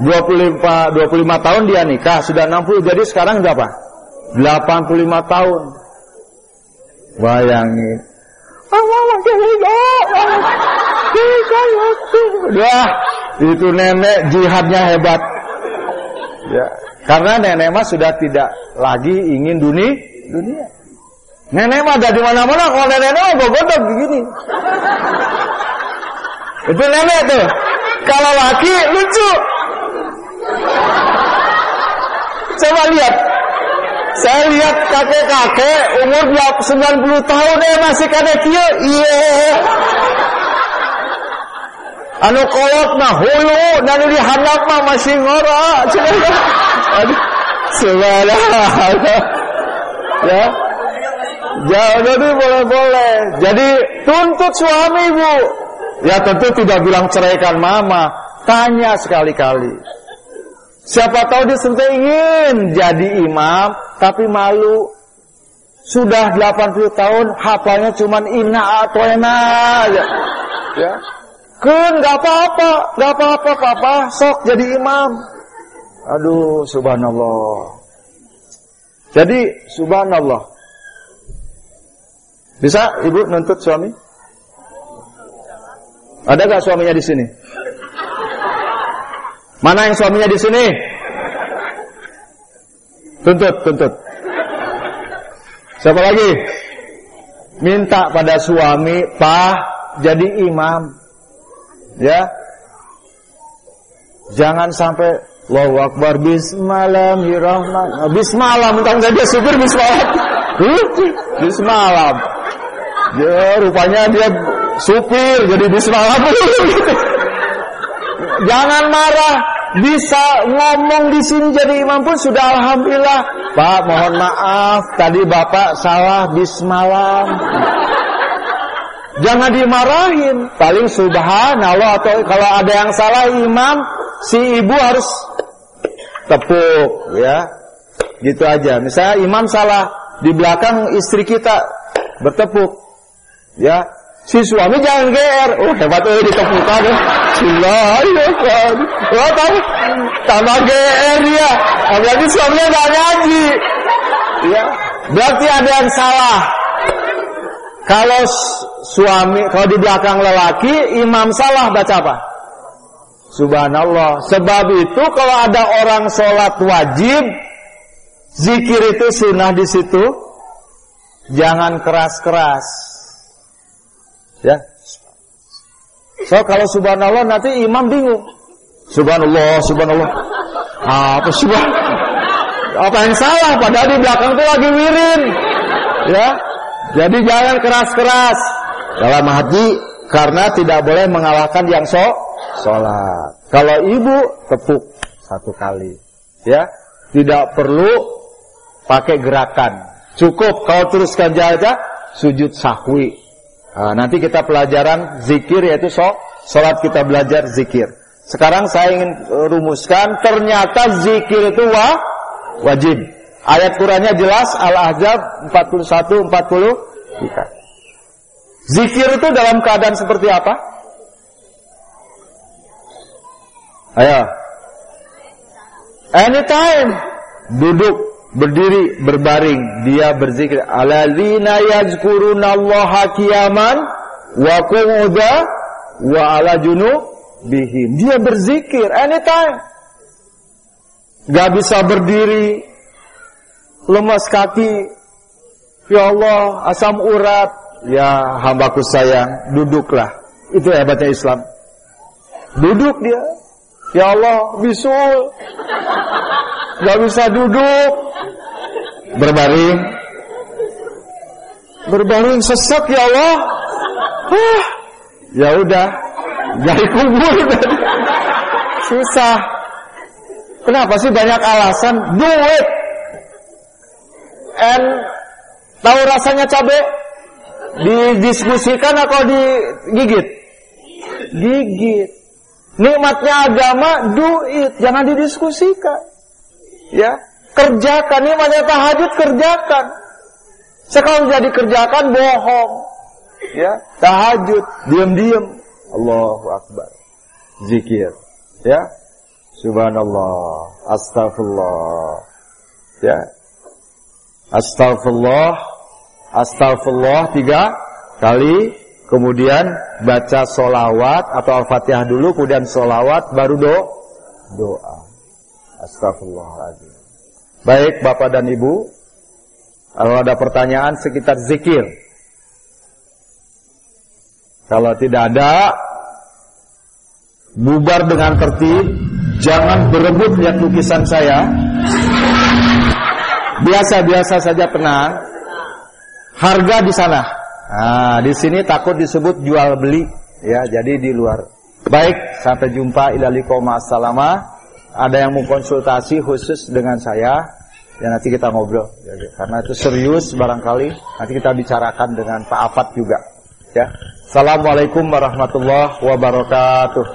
25, 25 tahun dia nikah, sudah 60, jadi sekarang berapa? 85 tahun. Bayangin, Wah, itu nenek jihadnya hebat. Ya, karena nenek mah sudah tidak lagi ingin dunia, dunia. Nenek mah ada di mana-mana, kalau nenek mah godok begini. Itu nenek tuh. Kalau laki lucu. Coba lihat, saya lihat kakek-kakek umur 90 tahun eh masih kada kieu. Iya. Anu kolot mah hulu dan di handap mah masih ngora. Aduh. Subhanallah. Ya. Jadi boleh-boleh. Jadi tuntut suami bu. Ya tentu tidak bilang ceraikan mama. Tanya sekali-kali. Siapa tahu dia sampai ingin jadi imam, tapi malu. Sudah 80 tahun, hafalnya cuma ina atau ena aja. Ya. Kun, gak apa-apa, gak apa-apa, papa, sok jadi imam. Aduh, subhanallah. Jadi, subhanallah. Bisa ibu nuntut suami? Ada gak suaminya di sini? Mana yang suaminya di sini? Tuntut, tuntut. Siapa lagi? Minta pada suami, Pak, jadi imam. Ya. Jangan sampai Allahu Akbar Bismillahirrahmanirrahim. Bismillah mentang saja supir bismillah. Bismillah. Ya, rupanya dia supir jadi bismillah. <laughs> Jangan marah, bisa ngomong di sini jadi imam pun sudah alhamdulillah. Pak, mohon maaf, tadi Bapak salah bismalam. Jangan dimarahin. Paling subhanallah atau kalau ada yang salah imam, si ibu harus tepuk ya. Gitu aja. Misalnya imam salah di belakang istri kita bertepuk. Ya, Si suami jangan GR. Oh hebat oh ditepukan. Bismillahirrahmanirrahim. Oh tahu tambah GR. Nah, berarti suaminya nggak ngaji. Ya, berarti ada yang salah. Kalau suami, kalau di belakang lelaki, imam salah baca apa? Subhanallah. Sebab itu kalau ada orang sholat wajib, zikir itu sunnah di situ, jangan keras-keras Ya. So kalau subhanallah nanti imam bingung. Subhanallah, subhanallah. Apa subhan? Apa yang salah? Padahal di belakang itu lagi wirin. Ya. Jadi jangan keras-keras dalam hati karena tidak boleh mengalahkan yang so sholat. Kalau ibu tepuk satu kali, ya tidak perlu pakai gerakan. Cukup kalau teruskan jaga sujud sahwi Nah, nanti kita pelajaran zikir yaitu Sholat kita belajar zikir. Sekarang saya ingin eh, rumuskan, ternyata zikir itu wa, wajib. Ayat Qurannya jelas, Al-Ahzab 41, 40. Zikir itu dalam keadaan seperti apa? Ayo. Anytime. Duduk, berdiri, berbaring, dia berzikir. Aladzina yazkurunallaha qiyaman wa qu'uda wa ala junubihim. Dia berzikir anytime. Gak bisa berdiri, lemas kaki. Ya Allah, asam urat. Ya hambaku sayang, duduklah. Itu hebatnya Islam. Duduk dia. Ya Allah, bisul. Gak bisa duduk. Berbaring. Berbaring sesak ya Allah. Huh. Ya udah, jadi kubur. Susah. Kenapa sih banyak alasan? Do it. And tahu rasanya cabai? Didiskusikan atau digigit? Gigit. Nikmatnya agama, do it. Jangan didiskusikan. Ya, kerjakan. Nikmatnya tahajud, kerjakan. Sekali jadi kerjakan, bohong. Ya, tahajud, diam-diam. Allahu Akbar. Zikir. Ya, Subhanallah. Astagfirullah. Ya, Astagfirullah, Astagfirullah tiga kali, kemudian baca solawat atau al-fatihah dulu, kemudian solawat, baru do, doa. Astagfirullahaladzim. Baik Bapak dan Ibu, kalau ada pertanyaan sekitar zikir. Kalau tidak ada, bubar dengan tertib, jangan berebut lihat lukisan saya. Biasa-biasa saja tenang. Harga di sana. Nah, di sini takut disebut jual beli, ya. Jadi di luar. Baik, sampai jumpa ilalikoma assalama. Ada yang mau konsultasi khusus dengan saya, ya nanti kita ngobrol. Ya, karena itu serius barangkali nanti kita bicarakan dengan Pak Afat juga. Ya. Assalamualaikum warahmatullahi wabarakatuh.